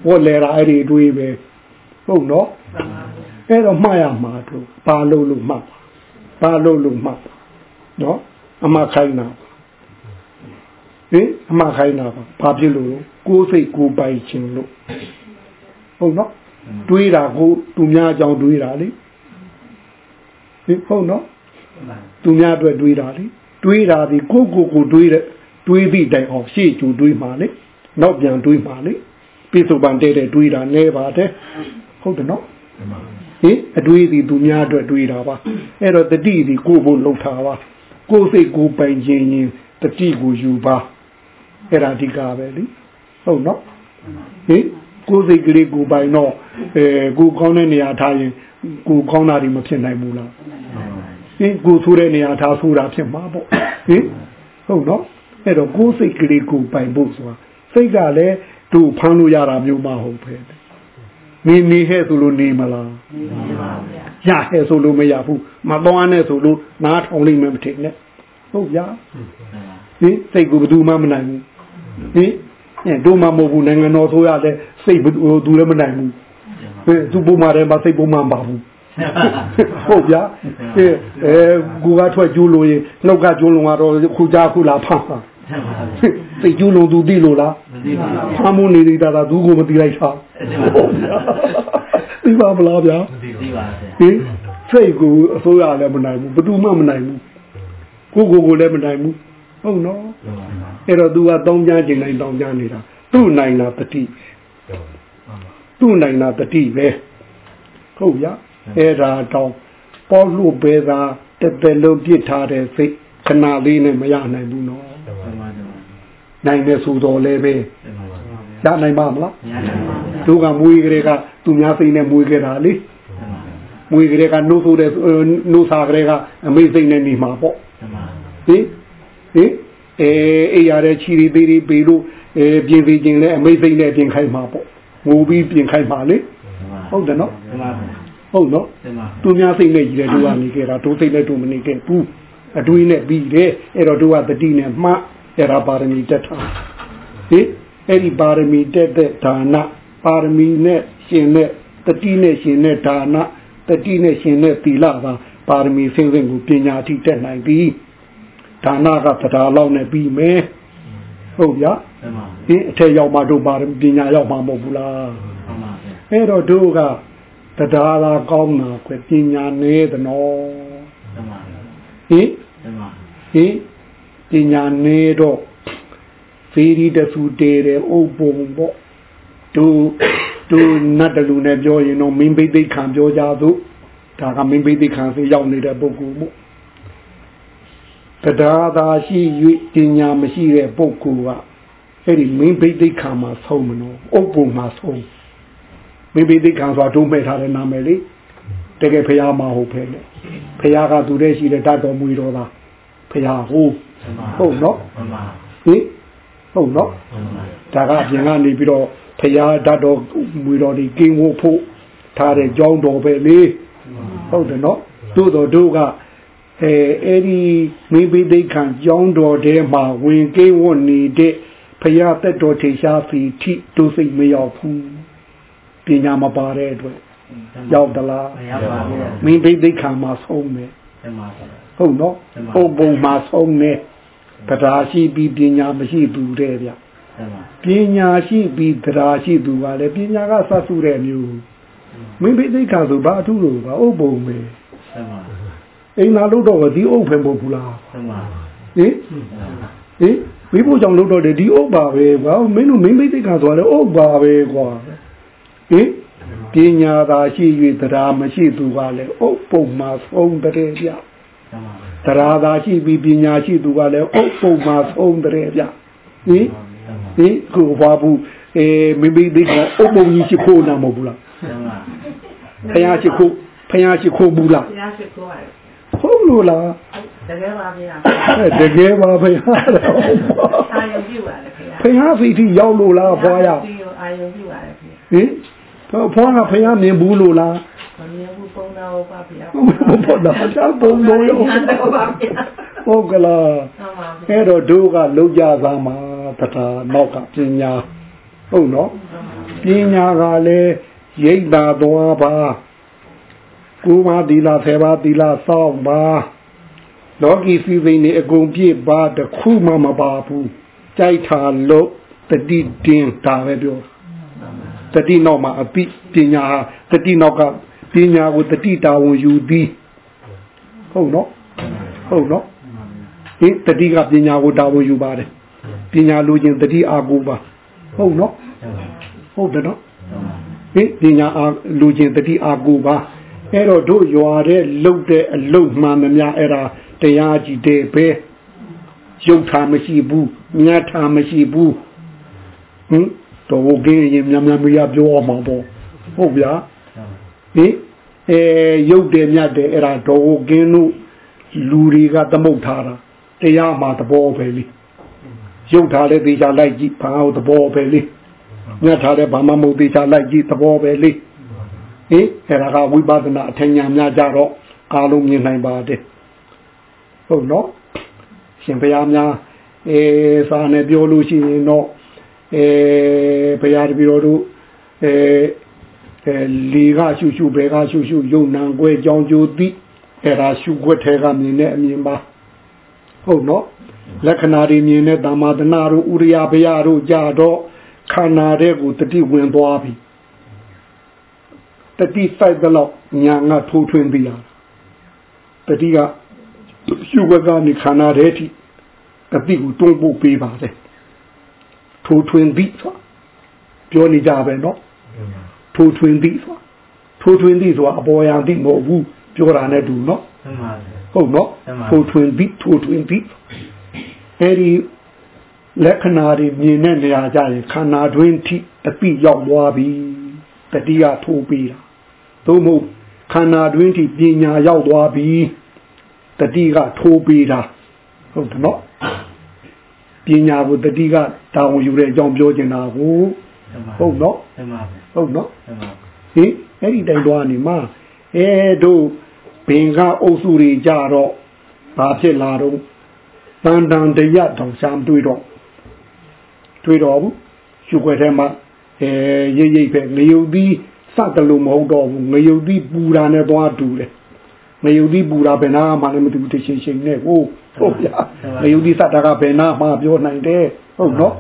ဝတ်လဲတာအဲ့ဒီအတွေးပဲဟုတ်နော်အဲ့တော့မှားရမှာတို့ဘာလို့လို့မှတ်ဘာလို့လို့မှတ်နော်အမခိုင်းတာ ဟင်အမခိုင်းတာပါဘာဖြစ်လို့ကိုယ်စိတ်ကိုပိုင်ခြင်းလို့ဟုတ်နော်တွေးတာကိုသူများအကြောင်းတွေးတာလေဟင်ဟုတ်နော်သူများအတွက်တွေးတာလေတွေးတာဒီကိုကိုကိုတွေးတဲ့တွေးသည့်တိုင်အောင်ရှေ့ကျူတွေးမှလေနောက်ပြန်တွေးမှလေပြစ္ဆုတ်ပန်တဲ့တဲ့တွေးတာနဲပါတယ်ဟုတ်တယ်နော်ဟင်အတွေးဒီသူများအတွက်တွေးတာပါအဲ့တော့တတိဒီကိုဖို့လှုပ်တာပါကိုယ်စိတ်ကိုပိုင်ခြင်းရင်တတိကိုယူပါ အဲ့ဒါအဓိကပဲလေဟုတ်နော်ဟင်ကိုယ်စိတ်ကလေးကိုပိုင်တော့အဲကိုကောင်းတဲ့နေရာထားရင်ကိုကောင်းတာတွေမဖြစ်နိုင်ဘူးလားဟင်ကိုဆိုးတဲ့နေရာထားဆိုးတာဖြစ်မှာပေါ့ဟင်ဟုတ်နော်အဲ့တော့ကိုယ်စိတ်ကလေးကိုပိုင်ဖို့ဆိုတာစိတ်ကလည်းသူ့ဖမ်းလို့ရတာမျိုးမဟုတ်ပဲနေနေဟဲ့ဆိုလို့နေမလားရဟဲ့ဆိုလို့မရဘူးမတော်နဲ့ဆိုလို့နားထောင်လိမ့်မယ်မထင်နဲ့ဟုတ်ရဟင်စိတ်ကိုဘယ်သူမှမနိုင်ဘူး ဟင်အဲတို့မှမဟုတ်ဘူးနိုင်ငံတော်ဆိုရတဲ့စိတ်ဘယ်သူလည်းမနိုင်ဘူးဟင်သူပုံမှန်တယ်မစိတ်ပုံမှန်ပါဘူးဟုတ်ဗျာအဲအဲကိုကထွက်ကျိုးလို့ရင်နှုတ်ကကျိုးလုံးကတော့ခုကြခုလာဖမ်းပါစိတ်ကျိုးလုံးသူသိလို့လားမသိပါဘူးဖမ်းမှုနေနေတာသာသူကိုမသိလိုက်တာသိပါမလားဗျာမသိပါဘူးဟင်စိတ်ကိုအစိုးရလည်းမနိုင်ဘူးဘယ်သူမှမနိုင်ဘူးကိုကိုကိုလည်းမနိုင်ဘူးဟုတ်နော် အဲ့တော့ तू ကတောင်းကြခြင်းနိုင်တောင်းကြနေတာသူ့နိုင်တာတတိသူ့နိုင်တာတတိပဲဟုတ်ရအဲ့ဒါတောင်းပေါ်လို့ပဲသာတက်တက်လုံးပြစ်ထားတဲ့စိတ်ခဏလေးနဲ့မရနိုင်ဘူးနော်နိုင်တယ်ဆိုတော့လည်းပဲရနိုင်ပါမလားသူကမွေးကလေးကသူများစိတ်နဲ့မွေးခဲ့တာလေမွေးကလေးကနှုတ်ဆိုတဲ့နှုတ်စာကလေးကအမေစိတ်နဲ့နေမှာပေါ့ဟင်ဟင် အဲအေးရတဲ့ချီရီသေးသေးပေလို့အဲပြင်စီခြင်းလဲအမိတ်စိတ်နဲ့ပြင်ခိုင်းမှာပေါ့ငိုပြီးပြင်ခိုင်းမှာလေဟုတ်တယ်နော်ဟုတ်နော်သူများစိတ်နဲ့ကြီးတယ်တို့ကနေကြတာတို့စိတ်နဲ့တို့မနေခဲ့ဘူးအတွေးနဲ့ပြီးတယ်အဲ့တော့တို့ကတတိနဲ့မှအဲ့ဒါပါရမီတက်တာဟင်အဲ့ဒီပါရမီတက်တဲ့ဒါနပါရမီနဲ့ရှင်တဲ့တတိနဲ့ရှင်တဲ့ဒါနတတိနဲ့ရှင်တဲ့သီလပါပါရမီစင်းစင်းကိုပညာအထိတက်နိုင်ပြီ ဒါနကတရားလောက်နဲ့ပြီးမယ်ဟုတ်ဗျာဒီအထက်ရောက်မှတို့ပါပညာရောက်မှမဟုတ်ဘူးလားအဲ့တော့တို့ကတရားသာကောင်းတာကွပညာနေသနော်ဟင်ဟင်ပညာနေတော့ဖီရီတဆူတေတယ်ဥပုံပေါ့တို့တို့နတ်တလူနဲ့ပြောရင်တော့မင်းဘိသိခံပြောကြသူဒါကမင်းဘိသိခံစေရောက်နေတဲ့ပုဂ္ဂိုလ်မို့ တရားသာရှိ၍ပညာမရှိတဲ့ပုဂ္ဂိုလ်ကအဲ့ဒီမင်းဘိသိက်ခံမှာဆုံးမလို့အုပ်ပုံမှာဆုံးမင်းဘိသိက်ခံဆိုတာဒုမဲ့ထားတဲ့နာမည်လေတကယ်ဖရာမဟုတ်ဖဲလေဖရာကသူတည်းရှိတဲ့တတ်တော်မူတော်သားဖရာဟုတ်ဟုတ်နော်ဟင်ဟုတ်နော်ဒါကအပြင်ကနေပြီးတော့ဖရာတတ်တော်မူတော်ဒီကင်းဖို့ဖို့ထားတဲ့ကြောင်းတော်ပဲလေဟုတ်တယ်နော်သို့တော်တို့က အဲအဲ့ဒီမိဘဒိဋ္ဌံကြောင်းတော်ထဲမှာဝင်ကိဝတ်နေတဲ့ဖရာတက်တော်ထေရှားစီထိတို့စိတ်မရောက်ဘူးပညာမပါတဲ့အတွက်ရောက်သလားမရောက်ပါဘူးမိဘဒိဋ္ဌံမှာဆုံးမယ်ဟုတ်နော်ဟုတ်ပုံမှာဆုံးတယ်တရားရှိပြီးပညာမရှိဘူးတဲ့ဗျပညာရှိပြီးတရားရှိသူကလည်းပညာကစဆုတဲ့မျိုးမိဘဒိဋ္ဌံဆိုဘာအထုလို့ဘာဥပုံပဲ အိမ်သာလို့တော့ဒီအုပ်ဖယ်ဖို့ဘူးလားဟင်ဟင်မိဖို့ကြောင့်လို့တော့ဒီအုပ်ပါပဲကွာမင်းတို့မင်းမိသိက္ခာဆိုရတယ်အုပ်ပါပဲကွာဟင်ပညာသာရှိ၍တရားမရှိသူကလည်းအုပ်ပုံမှာဆုံးတဲ့ဗျတရားသာရှိပြီးပညာရှိသူကလည်းအုပ်ပုံမှာဆုံးတဲ့ဗျဟင်ဟင်ကိုဘာဘူးအဲမိမိသိက္ခာအုပ်ပုံကြီးရှိခိုးနာမဟုတ်ဘူးလားဖယားရှိခိုးဖယားရှိခိုးဘူးလားဖယားရှိခိုးပါတယ် ဟုတ်လို့လားတကယ်ပါဗျာအဲတကယ်ပါဗျာအာယုံပြုပါတယ်ဗျာဖယားစီတီရောက်လို့လားဘွားရအာယုံပြုပါတယ်ဗျာဟင်ဘွားကဖယားမြင်ဘူးလို့လားမမြင်ဘူးပုံတော်ပါဗျာပုံတော်ဖယားပုံတော်ရောဟုတ်ကလားအဲ့တော့တို့ကလုံးကြသားမှာတရားနောက်ကပညာဟုတ်နော်ပညာကလည်းရိတ်တာသွားပါ ကိုးပါးသီလဆယ်ပါးသီလစောင့်ပါလောကီစီစိန်နေအကုန်ပြည့်ပါတခုမှမပါဘူးကြိုက်တာလို့တတိတင်ဒါပဲပြောတတိနောက်မှာအပိပညာတတိနောက်ကပညာကိုတတိတာဝန်ယူသည်ဟုတ်နော်ဟုတ်နော်ဒီတတိကပညာကိုတာဝန်ယူပါတယ်ပညာလိုချင်တတိအာကိုပါဟုတ်နော်ဟုတ်တယ်နော်ဒီပညာအားလိုချင်တတိအာကိုပါ အဲ့တော့တို့ရွာတဲ့လှုပ်တဲ့အလုတ်မှန်မများအဲ့ဒါတရားကြည့်တဲ့ပဲရုပ်ထားမရှိဘူးမြတ်ထားမရှိဘူးဟင်တော့ကင်းရင်များများမရပြောအောင်ပါပေါ့ဟုတ်ဗျာဟင်အဲရုပ်တယ်မြတ်တယ်အဲ့ဒါတော့ကင်းတို့လူတွေကသမုတ်ထားတာတရားမှာသဘောပဲလေရုပ်ထားတဲ့သေချာလိုက်ကြည့်ဘာလို့သဘောပဲလေမြတ်ထားတဲ့ဘာမှမဟုတ်သေချာလိုက်ကြည့်သဘောပဲလေ ဟင်အဲ့ဒါကဝိပဿနာအထင်ညာများကြတော့အားလုံးမြင်နိုင်ပါတယ်ဟုတ်နော်ရှင်ဘုရားများအဲစာနဲ့ပြောလို့ရှိရင်တော့အဲဘုရားတပည့်တော်တို့အဲအဲလီကရှုရှုဘဲကရှုရှုယုံနံကွဲကြောင်းကျိုးသိအဲ့ဒါရှုခွက်ထဲကမြင်တဲ့အမြင်ပါဟုတ်နော်လက္ခဏာတွေမြင်တဲ့တမ္မာတနာတို့ဥရိယဘုရားတို့ကြတော့ခန္ဓာတဲ့ကိုတတိဝင်သွားပြီ တတိစိုက်တော့ညာငါထိုးထွင်းပြီးလာတတိကရှုဝက်ကနေခန္ဓာထဲထိတတိကိုတွန်းပို့ပေးပါတယ်ထိုးထွင်းပြီးဆိုပြောနေကြပဲเนาะထိုးထွင်းပြီးဆိုထိုးထွင်းပြီးဆိုတာအပေါ်ယံသိမဟုတ်ဘူးပြောတာနဲ့တူเนาะဟုတ်เนาะထိုးထွင်းပြီးထိုးထွင်းပြီးအဲဒီလက္ခဏာတွေမြင်တဲ့နေရာကြရင်ခန္ဓာတွင်းထိအပိရောက်သွားပြီတတိယထိုးပေးတာ သို့မဟုတ်ခန္ဓာတွင်းထိပညာရောက်သွားပြီတတိကထိုးပေးတာဟုတ်တယ်နော်ပညာကိုတတိကတာဝန်ယူတဲ့အကြောင်းပြောချင်တာကိုဟုတ်နော်ဟုတ်နော်ဟင်အဲ့ဒီတိုင်သွားနေမှာအဲတို့ဘင်ကအုပ်စုတွေကြတော့ဘာဖြစ်လာတော့တန်တန်တရတောင်ရှာမတွေ့တော့တွေ့တော့ဘူးရှုွက်ထဲမှာအဲရိပ်ရိပ်ပဲငရုတ်သီး စတယ်လို့မဟုတ်တော့ဘူးငရုတ်သီးပူတာနဲ့သွားတူတယ်ငရုတ်သီးပူတာဘယ်နာမှလည်းမတူဘူးတရှင်ရှင်နဲ့ဟုတ်ဟုတ်ဗျာငရုတ်သီးစတာကဘယ်နာမှပြောနိုင်တယ်ဟုတ်နော်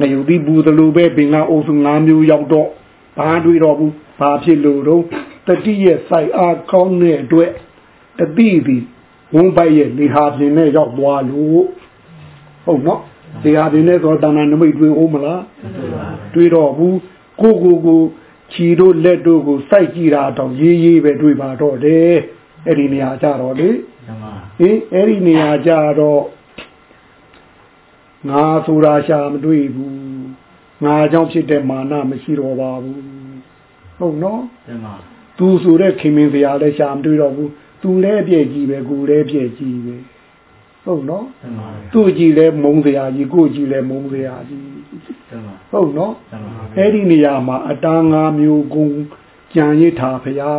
ငရုတ်သီးပူတယ်လို့ပဲပင်ကအုပ်စု၅မျိုးရောက်တော့ဘာတွေ့တော့ဘူးဘာဖြစ်လို့တော့တတိရဲ့စိုက်အားကောင်းတဲ့အတွက်တတိဒီဝန်းပိုက်ရဲ့လေဟာပြင်နဲ့ရောက်သွားလို့ဟုတ်နော်လေဟာပြင်နဲ့ဆိုတော့တဏ္ဍာနမိတ်တွေ့အောင်မလားတွေ့တော့ဘူးကိုကိုကို ခြီတို့လက်တို့ကိုစိုက်ကြည့်တာတော့ရေးရေးပဲတွေ့ပါတော့တယ်အဲ့ဒီနေရာကြတော့လေဟင်အဲ့ဒီနေရာကြတော့ငါဆိုတာရှာမတွေ့ဘူးငါကြောင့်ဖြစ်တဲ့မာနမရှိတော့ပါဘူးဟုတ်နော်သူဆိုတဲ့ခင်မင်းစရာလည်းရှာမတွေ့တော့ဘူးသူလည်းအပြည့်ကြီးပဲကိုလည်းပြည့်ကြီးပဲဟုတ်နော်သူ့ကြည့်လဲမုံစရာကြီးကိုကြည့်လဲမုံစရာကြီး ဟုတ်နော်အဲ့ဒီနေရာမှာအတားငါမျိုးကုံကြံရစ်တာဖရာ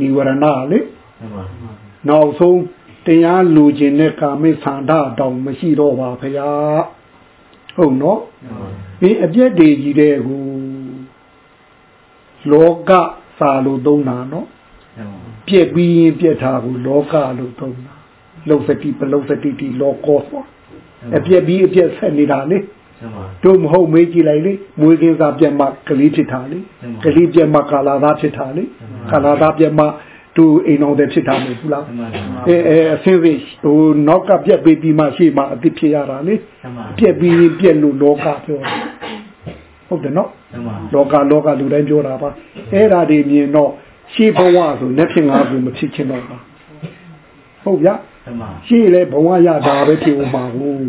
និဝရဏလေနောက်ဆုံးတရားလူခြင်းတဲ့ကာမိသန္တာတောင်မရှိတော့ပါဖရာဟုတ်နော်ဒီအပြည့်တည်ကြီးတဲ့ဟူလောကစာလို့သုံးတာနော်ပြက်ပြီးရင်ပြက်တာကိုလောကလို့သုံးတာလုံစတိပလုံစတိတိလောကောဆိုအပြက်ပြီးအပြက်ဆက်နေတာလေ တို့မဟုတ်မေးကြည့်လိုက်လေမွေးကင်းစားပြက်မှကလေးဖြစ်တာလေကလေးပြက်မှကာလာသားဖြစ်တာလေကာလာသားပြက်မှသူအိမ်တော်တဲ့ဖြစ်တာမဟုတ်ဘူးလားအဲအဲအစင်းစိဟိုနောက်ကပြက်ပြီးပြီးမှရှေ့မှာအတိဖြစ်ရတာလေပြက်ပြီးပြက်လို့လောကပြောတာဟုတ်တယ်နော်လောကလောကလူတိုင်းပြောတာပါအဲ့ဒါတွေမြင်တော့ရှေ့ဘဝဆိုလက်ဖြစ်ငါဘူးမဖြစ်ချင်တော့ပါဟုတ်ဗျာ ရှေ့လေဘဝရတာပဲဖြစ်ဦးမှာဘူး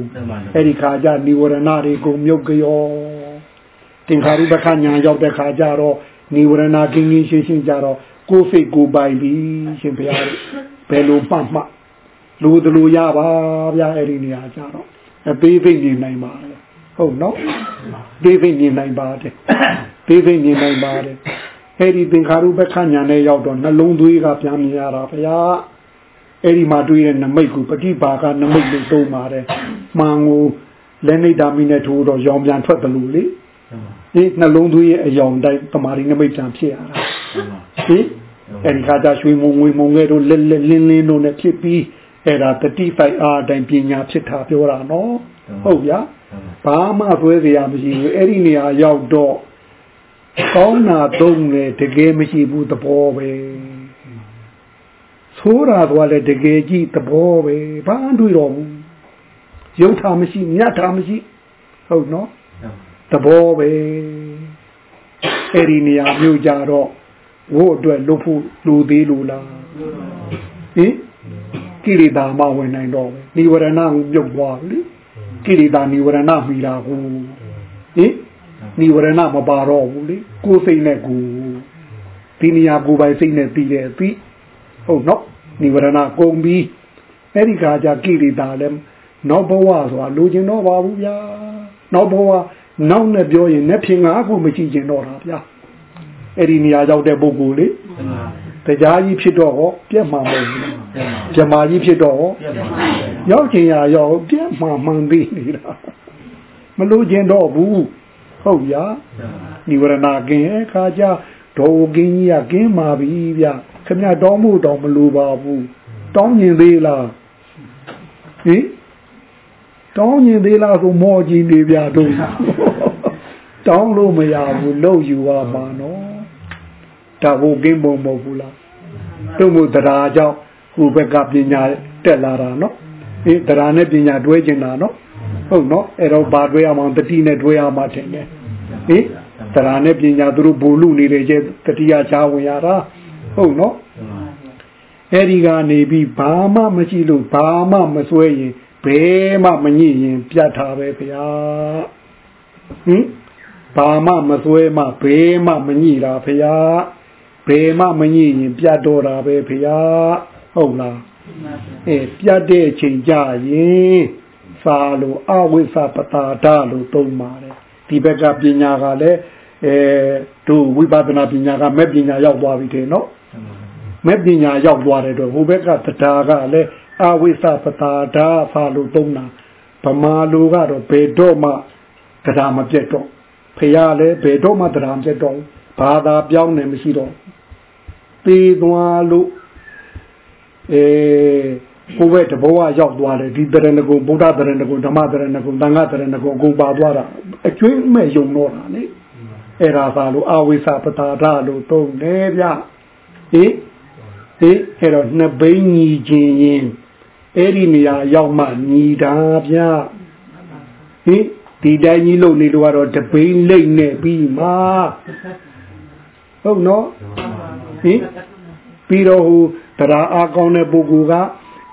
အဲ့ဒီခါကျនិဝရဏတွေကုန်မြုပ်ကြောတင်္ခါရုပ္ပခညာရောက်တဲ့ခါကျတော့និဝရဏကင်းကင်းရှင်းရှင်းကြတော့ကိုယ်စိတ်ကိုယ်ပိုင်ပြီရှင်ဘုရားဘယ်လိုမှမှလူတလူရပါဗျာအဲ့ဒီနေရာကျတော့အသေးစိတ်မြင်နိုင်ပါလေဟုတ်နော်သေးစိတ်မြင်နိုင်ပါတယ်သေးစိတ်မြင်နိုင်ပါတယ်အဲ့ဒီသင်္ခါရုပ္ပခညာနဲ့ရောက်တော့နှလုံးသွေးကပြန်မြင်ရတာဗျာ အဲ့ဒီမှာတွေ့တဲ့နမိတ်ကိုပฏิပါကနမိတ်လို့သုံးပါတယ်မှန်ကိုလက်နေဒါမီနဲ့ထိုးတော့ရောင်ပြန်ထွက်တယ်လို့လေဒီနှလုံးသွေးရဲ့အယောင်တိုင်းတမာရီနမိတ်ပြန်ဖြစ်ရတာဟင်အဲ့ဒီခါကျရွှေမုံငွေမုံငယ်တို့လက်လက်လင်းလင်းတို့နဲ့ဖြစ်ပြီးအဲ့ဒါတတိဖိုက်အားအတိုင်းပညာဖြစ်တာပြောတာနော်ဟုတ်ဗျာဘာမှသွဲစရာမရှိဘူးအဲ့ဒီနေရာရောက်တော့ကောင်းတာသုံးလေတကယ်မရှိဘူးသဘောပဲ ဆိုးတာကလည်းတကယ်ကြည့်သဘောပဲဘာတွေ့တော့ဘူးရုပ်ထာမရှိမြတ်ထာမရှိဟုတ်နော်သဘောပဲအဲ့ဒီနေရာမျိုးကြတော့ဝို့အတွက်လုပ်ဖို့လိုသေးလို့လားဟင်ကိလေသာမဝင်နိုင်တော့ဘူးနိဝရဏကိုမြုပ်သွားပြီကိလေသာနိဝရဏမိတာကိုဟင်နိဝရဏမပါတော့ဘူးလေကိုယ်စိတ်နဲ့ကိုယ်ဒီနေရာကိုယ်ပိုင်စိတ်နဲ့ပြီးတဲ့အပြီးဟုတ်နော် និဝရဏကုန်ပြီးအဲ့ဒီခါကျကိရိတာလည်းနောက်ဘဝဆိုတာလိုချင်တော့ပါဘူးဗျာနောက်ဘဝနောက်နဲ့ပြောရင်နဲ့ဖြစ်ငါအခုမရှိချင်တော့တာဗျာအဲ့ဒီနေရာရောက်တဲ့ပုဂ္ဂိုလ်လေတရားကြီးဖြစ်တော့ဟောပြက်မှာမဟုတ်ဘူးပြက်မှာကြီးဖြစ်တော့ဟောရောက်ချင်ရရောက်ပြက်မှာမှန်ပြီးနေတာမလို့ချင်တော့ဘူးဟုတ်ဗျာនិဝရဏကင်းအခါကျဒေါ်ကင်းကြီးကကင်းมาပြီဗျ ခမတောင်းမှုတော့မလိုပါဘူးတောင်းမြင်သေးလားဟင်တောင်းမြင်သေးလားဆိုမောကြီးနေဗျတို့တောင်းလို့မရဘူးလို့ယူပါမှာနော်ဒါဘုကင်းပုံမဟုတ်ဘူးလားတို့မို့တရားကြောင့်ဟိုဘက်ကပညာတက်လာတာနော်အေးတရားနဲ့ပညာတွဲကျင်တာနော်ဟုတ်နော်အဲ့တော့ဘာတွဲအောင်တတိနဲ့တွဲအောင်မထင်နဲ့ဟင်တရားနဲ့ပညာသူတို့ဘူလူနေတယ်ကျတတိယချာဝင်ရတာ ဟုတ်နော်အဲ့ဒီကနေပြီးဘာမှမရှိလို့ဘာမှမစွဲရင်ဘယ်မှမညစ်ရင်ပြတ်တာပဲဗျာဟင်ဘာမှမစွဲမှဘယ်မှမညစ်တာဗျာဘယ်မှမညစ်ရင်ပြတ်တော့တာပဲဗျာဟုတ်လားအဲပြတ်တဲ့အချိန်ကြရင်စာလို့အဝိသပတာဒလို့သုံးပါတယ်ဒီဘက်ကပညာကလည်းအဲတို့ဝိပဿနာပညာကမဲ့ပညာရောက်သွားပြီတဲ့နော် မဲ့ပညာရောက်သွားတဲ့တော့ဟိုဘက်ကတရားကလည်းအဝိသပတာဒဖာလို့သုံးတာဗမာလူကတော့ဘယ်တော့မှတရားမပြတ်တော့ဖះလည်းဘယ်တော့မှတရားမပြတ်တော့ဘာသာပြောင်းနေမရှိတော့သေးသွားလို့အဲကိုယ်ပဲတဘောကရောက်သွားတယ်ဒီတရဏဂုံဗုဒ္ဓတရဏဂုံဓမ္မတရဏဂုံသံဃာတရဏဂုံအကုန်ပါသွားတာအကျွင်းမဲ့ယုံတော့တာလေအဲ့ဒါသာလို့အဝိသပတာဒလို့သုံးတယ်ဗျဟိ ဟိအဲ့တော့နှစ်ဘိန်းညီခြင်းရင်အဲ့ဒီနေရာရောက်မှညီတာဗျဟိဒီတိုင်းကြီးလုံနေလို့ကတော့တပိန်းလိမ့်နေပြီးမှဟုတ်နော်ဟိပြီးတော့ဟိုတရားအားကောင်းတဲ့ပုဂ္ဂိုလ်က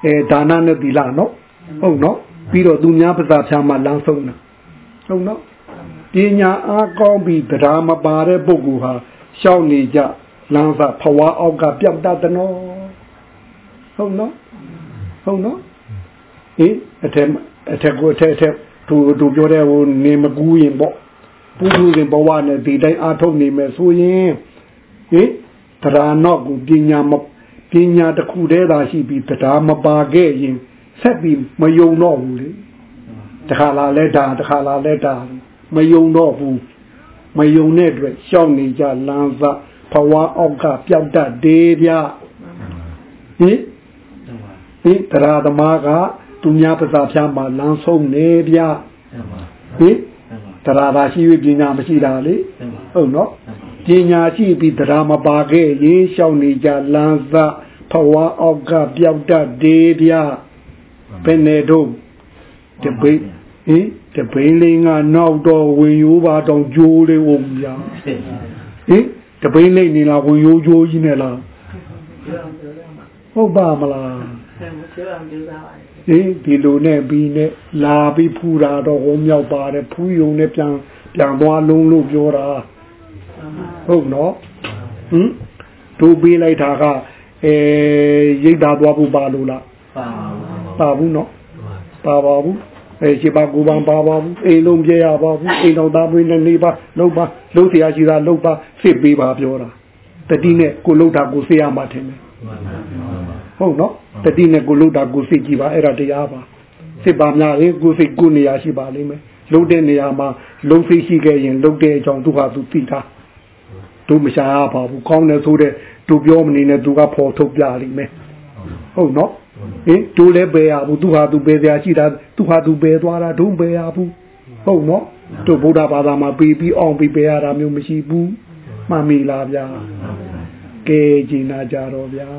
အဲဒါနနဲ့သီလနော်ဟုတ်နော်ပြီးတော့သူများပါးစာဖြာမှာလမ်းဆုံးတာဟုတ်နော်ပညာအားကောင်းပြီးတရားမပါတဲ့ပုဂ္ဂိုလ်ဟာရှောက်နေကြ လမ်းစာဖဝါအောက်ကပြောက်တတ်တယ်နော်ဟုတ်နော်ဟုတ်နော်ဟင်အထက်အထက်ကိုအထက်အထက်သူသူပြောတဲ့ဟိုနေမကူးရင်ပေါ့ပူပူရင်ဘဝနဲ့ဒီတိုင်းအားထုတ်နေမယ်ဆိုရင်ဟင်တရားတော့ကိုပညာမပညာတစ်ခုတည်းသာရှိပြီးတရားမပါခဲ့ရင်ဆက်ပြီးမယုံတော့ဘူးလေတခါလာလဲဒါတခါလာလဲဒါမယုံတော့ဘူးမယုံတဲ့အတွက်ရှောက်နေကြလမ်းစာ ဘဝအောက်ကပြောက်တတ်သေးဗျဟင်ဟင်တရားသမားကသူများပါးစာဖြာမှာလမ်းဆုံးနေဗျဟင်တရားသာရှိ၍ပညာမရှိတာလေဟုတ်နော်ပညာရှိပြီးတရားမပါခဲ့ရင်ရှောက်နေကြလမ်းစာဘဝအောက်ကပြောက်တတ်သေးဗျဘယ်နဲ့တော့တပိတ်ဟင်တပိန်လေးကနောက်တော့ဝင်ရိုးပါတော့ဂျိုးလေးဝင်ပြဟင် တပိန်လေးနေလားဝင်ရိုးဂျိုးကြီးနဲ့လားဟုတ်ပါမလားပြောအောင်ပြောသားပါဟလေင်ဒီလိုနဲ့ပြီးနဲ့လာပြီးဖူတာတော့ဟောမြောက်ပါတယ်ဖူးယုံနဲ့ပြန်ပြန်သွားလုံးလို့ပြောတာဟုတ်နော်ဟင်တို့ပေးလိုက်တာကအဲရိတ်တာသွားဖို့ပါလို့လားပါပါဘူးနော်ပါပါဘူး အဲရှိပါကိုပန်ပါပါဘူးအိမ်လုံးပြရပါဘူးအိမ်တော်သားမွေးနဲ့နေပါလုပ်ပါလုပ်တရားရှိတာလုပ်ပါစစ်ပေးပါပြောတာတတိနဲ့ကိုလုပ်တာကိုစေရမှာထင်တယ်ဟုတ်နော်တတိနဲ့ကိုလုပ်တာကိုစစ်ကြည့်ပါအဲ့ဒါတရားပါစစ်ပါများလေကိုစစ်ကိုနေရာရှိပါလိမ့်မယ်လုပ်တဲ့နေရာမှာလုံစိတ်ရှိခဲ့ရင်လုပ်တဲ့အကြောင်းသူကသူသိတာသူမရှာရပါဘူးကောင်းတယ်ဆိုတဲ့သူပြောမနေနဲ့သူကဖော်ထုတ်ပြလိမ့်မယ်ဟုတ်နော် ဟင်သူလည်းပယ်ရဘူးသူဟာသူပယ်စရာရှိတာသူဟာသူပယ်သွားတာဒုံပယ်ရဘူးဟုတ်နော်သူဗုဒ္ဓဘာသာမှာပြီးပြီးအောင်ပြီးပယ်ရတာမျိုးမရှိဘူးမှန်ပြီလားဗျာကဲကြည်နာကြတော့ဗျာ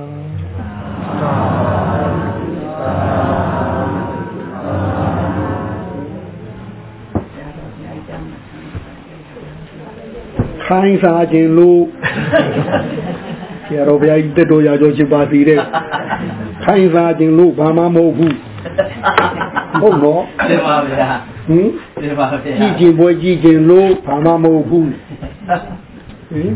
ခိုင်းစားခြင်းလို့ဆရာတော်ဘုရားကြီးတက်တော်ရာကျော်ရှိပါသေးတယ် ခိုင်းစားခြင်းလို့ဘာမှမဟုတ်ဘူးဟုတ်တော့တင်ပါဗျာဟင်တင်ပါဗျာကြည့်ခြင်းပွဲကြည့်ခြင်းလို့ဘာမှမဟုတ်ဘူးဟင်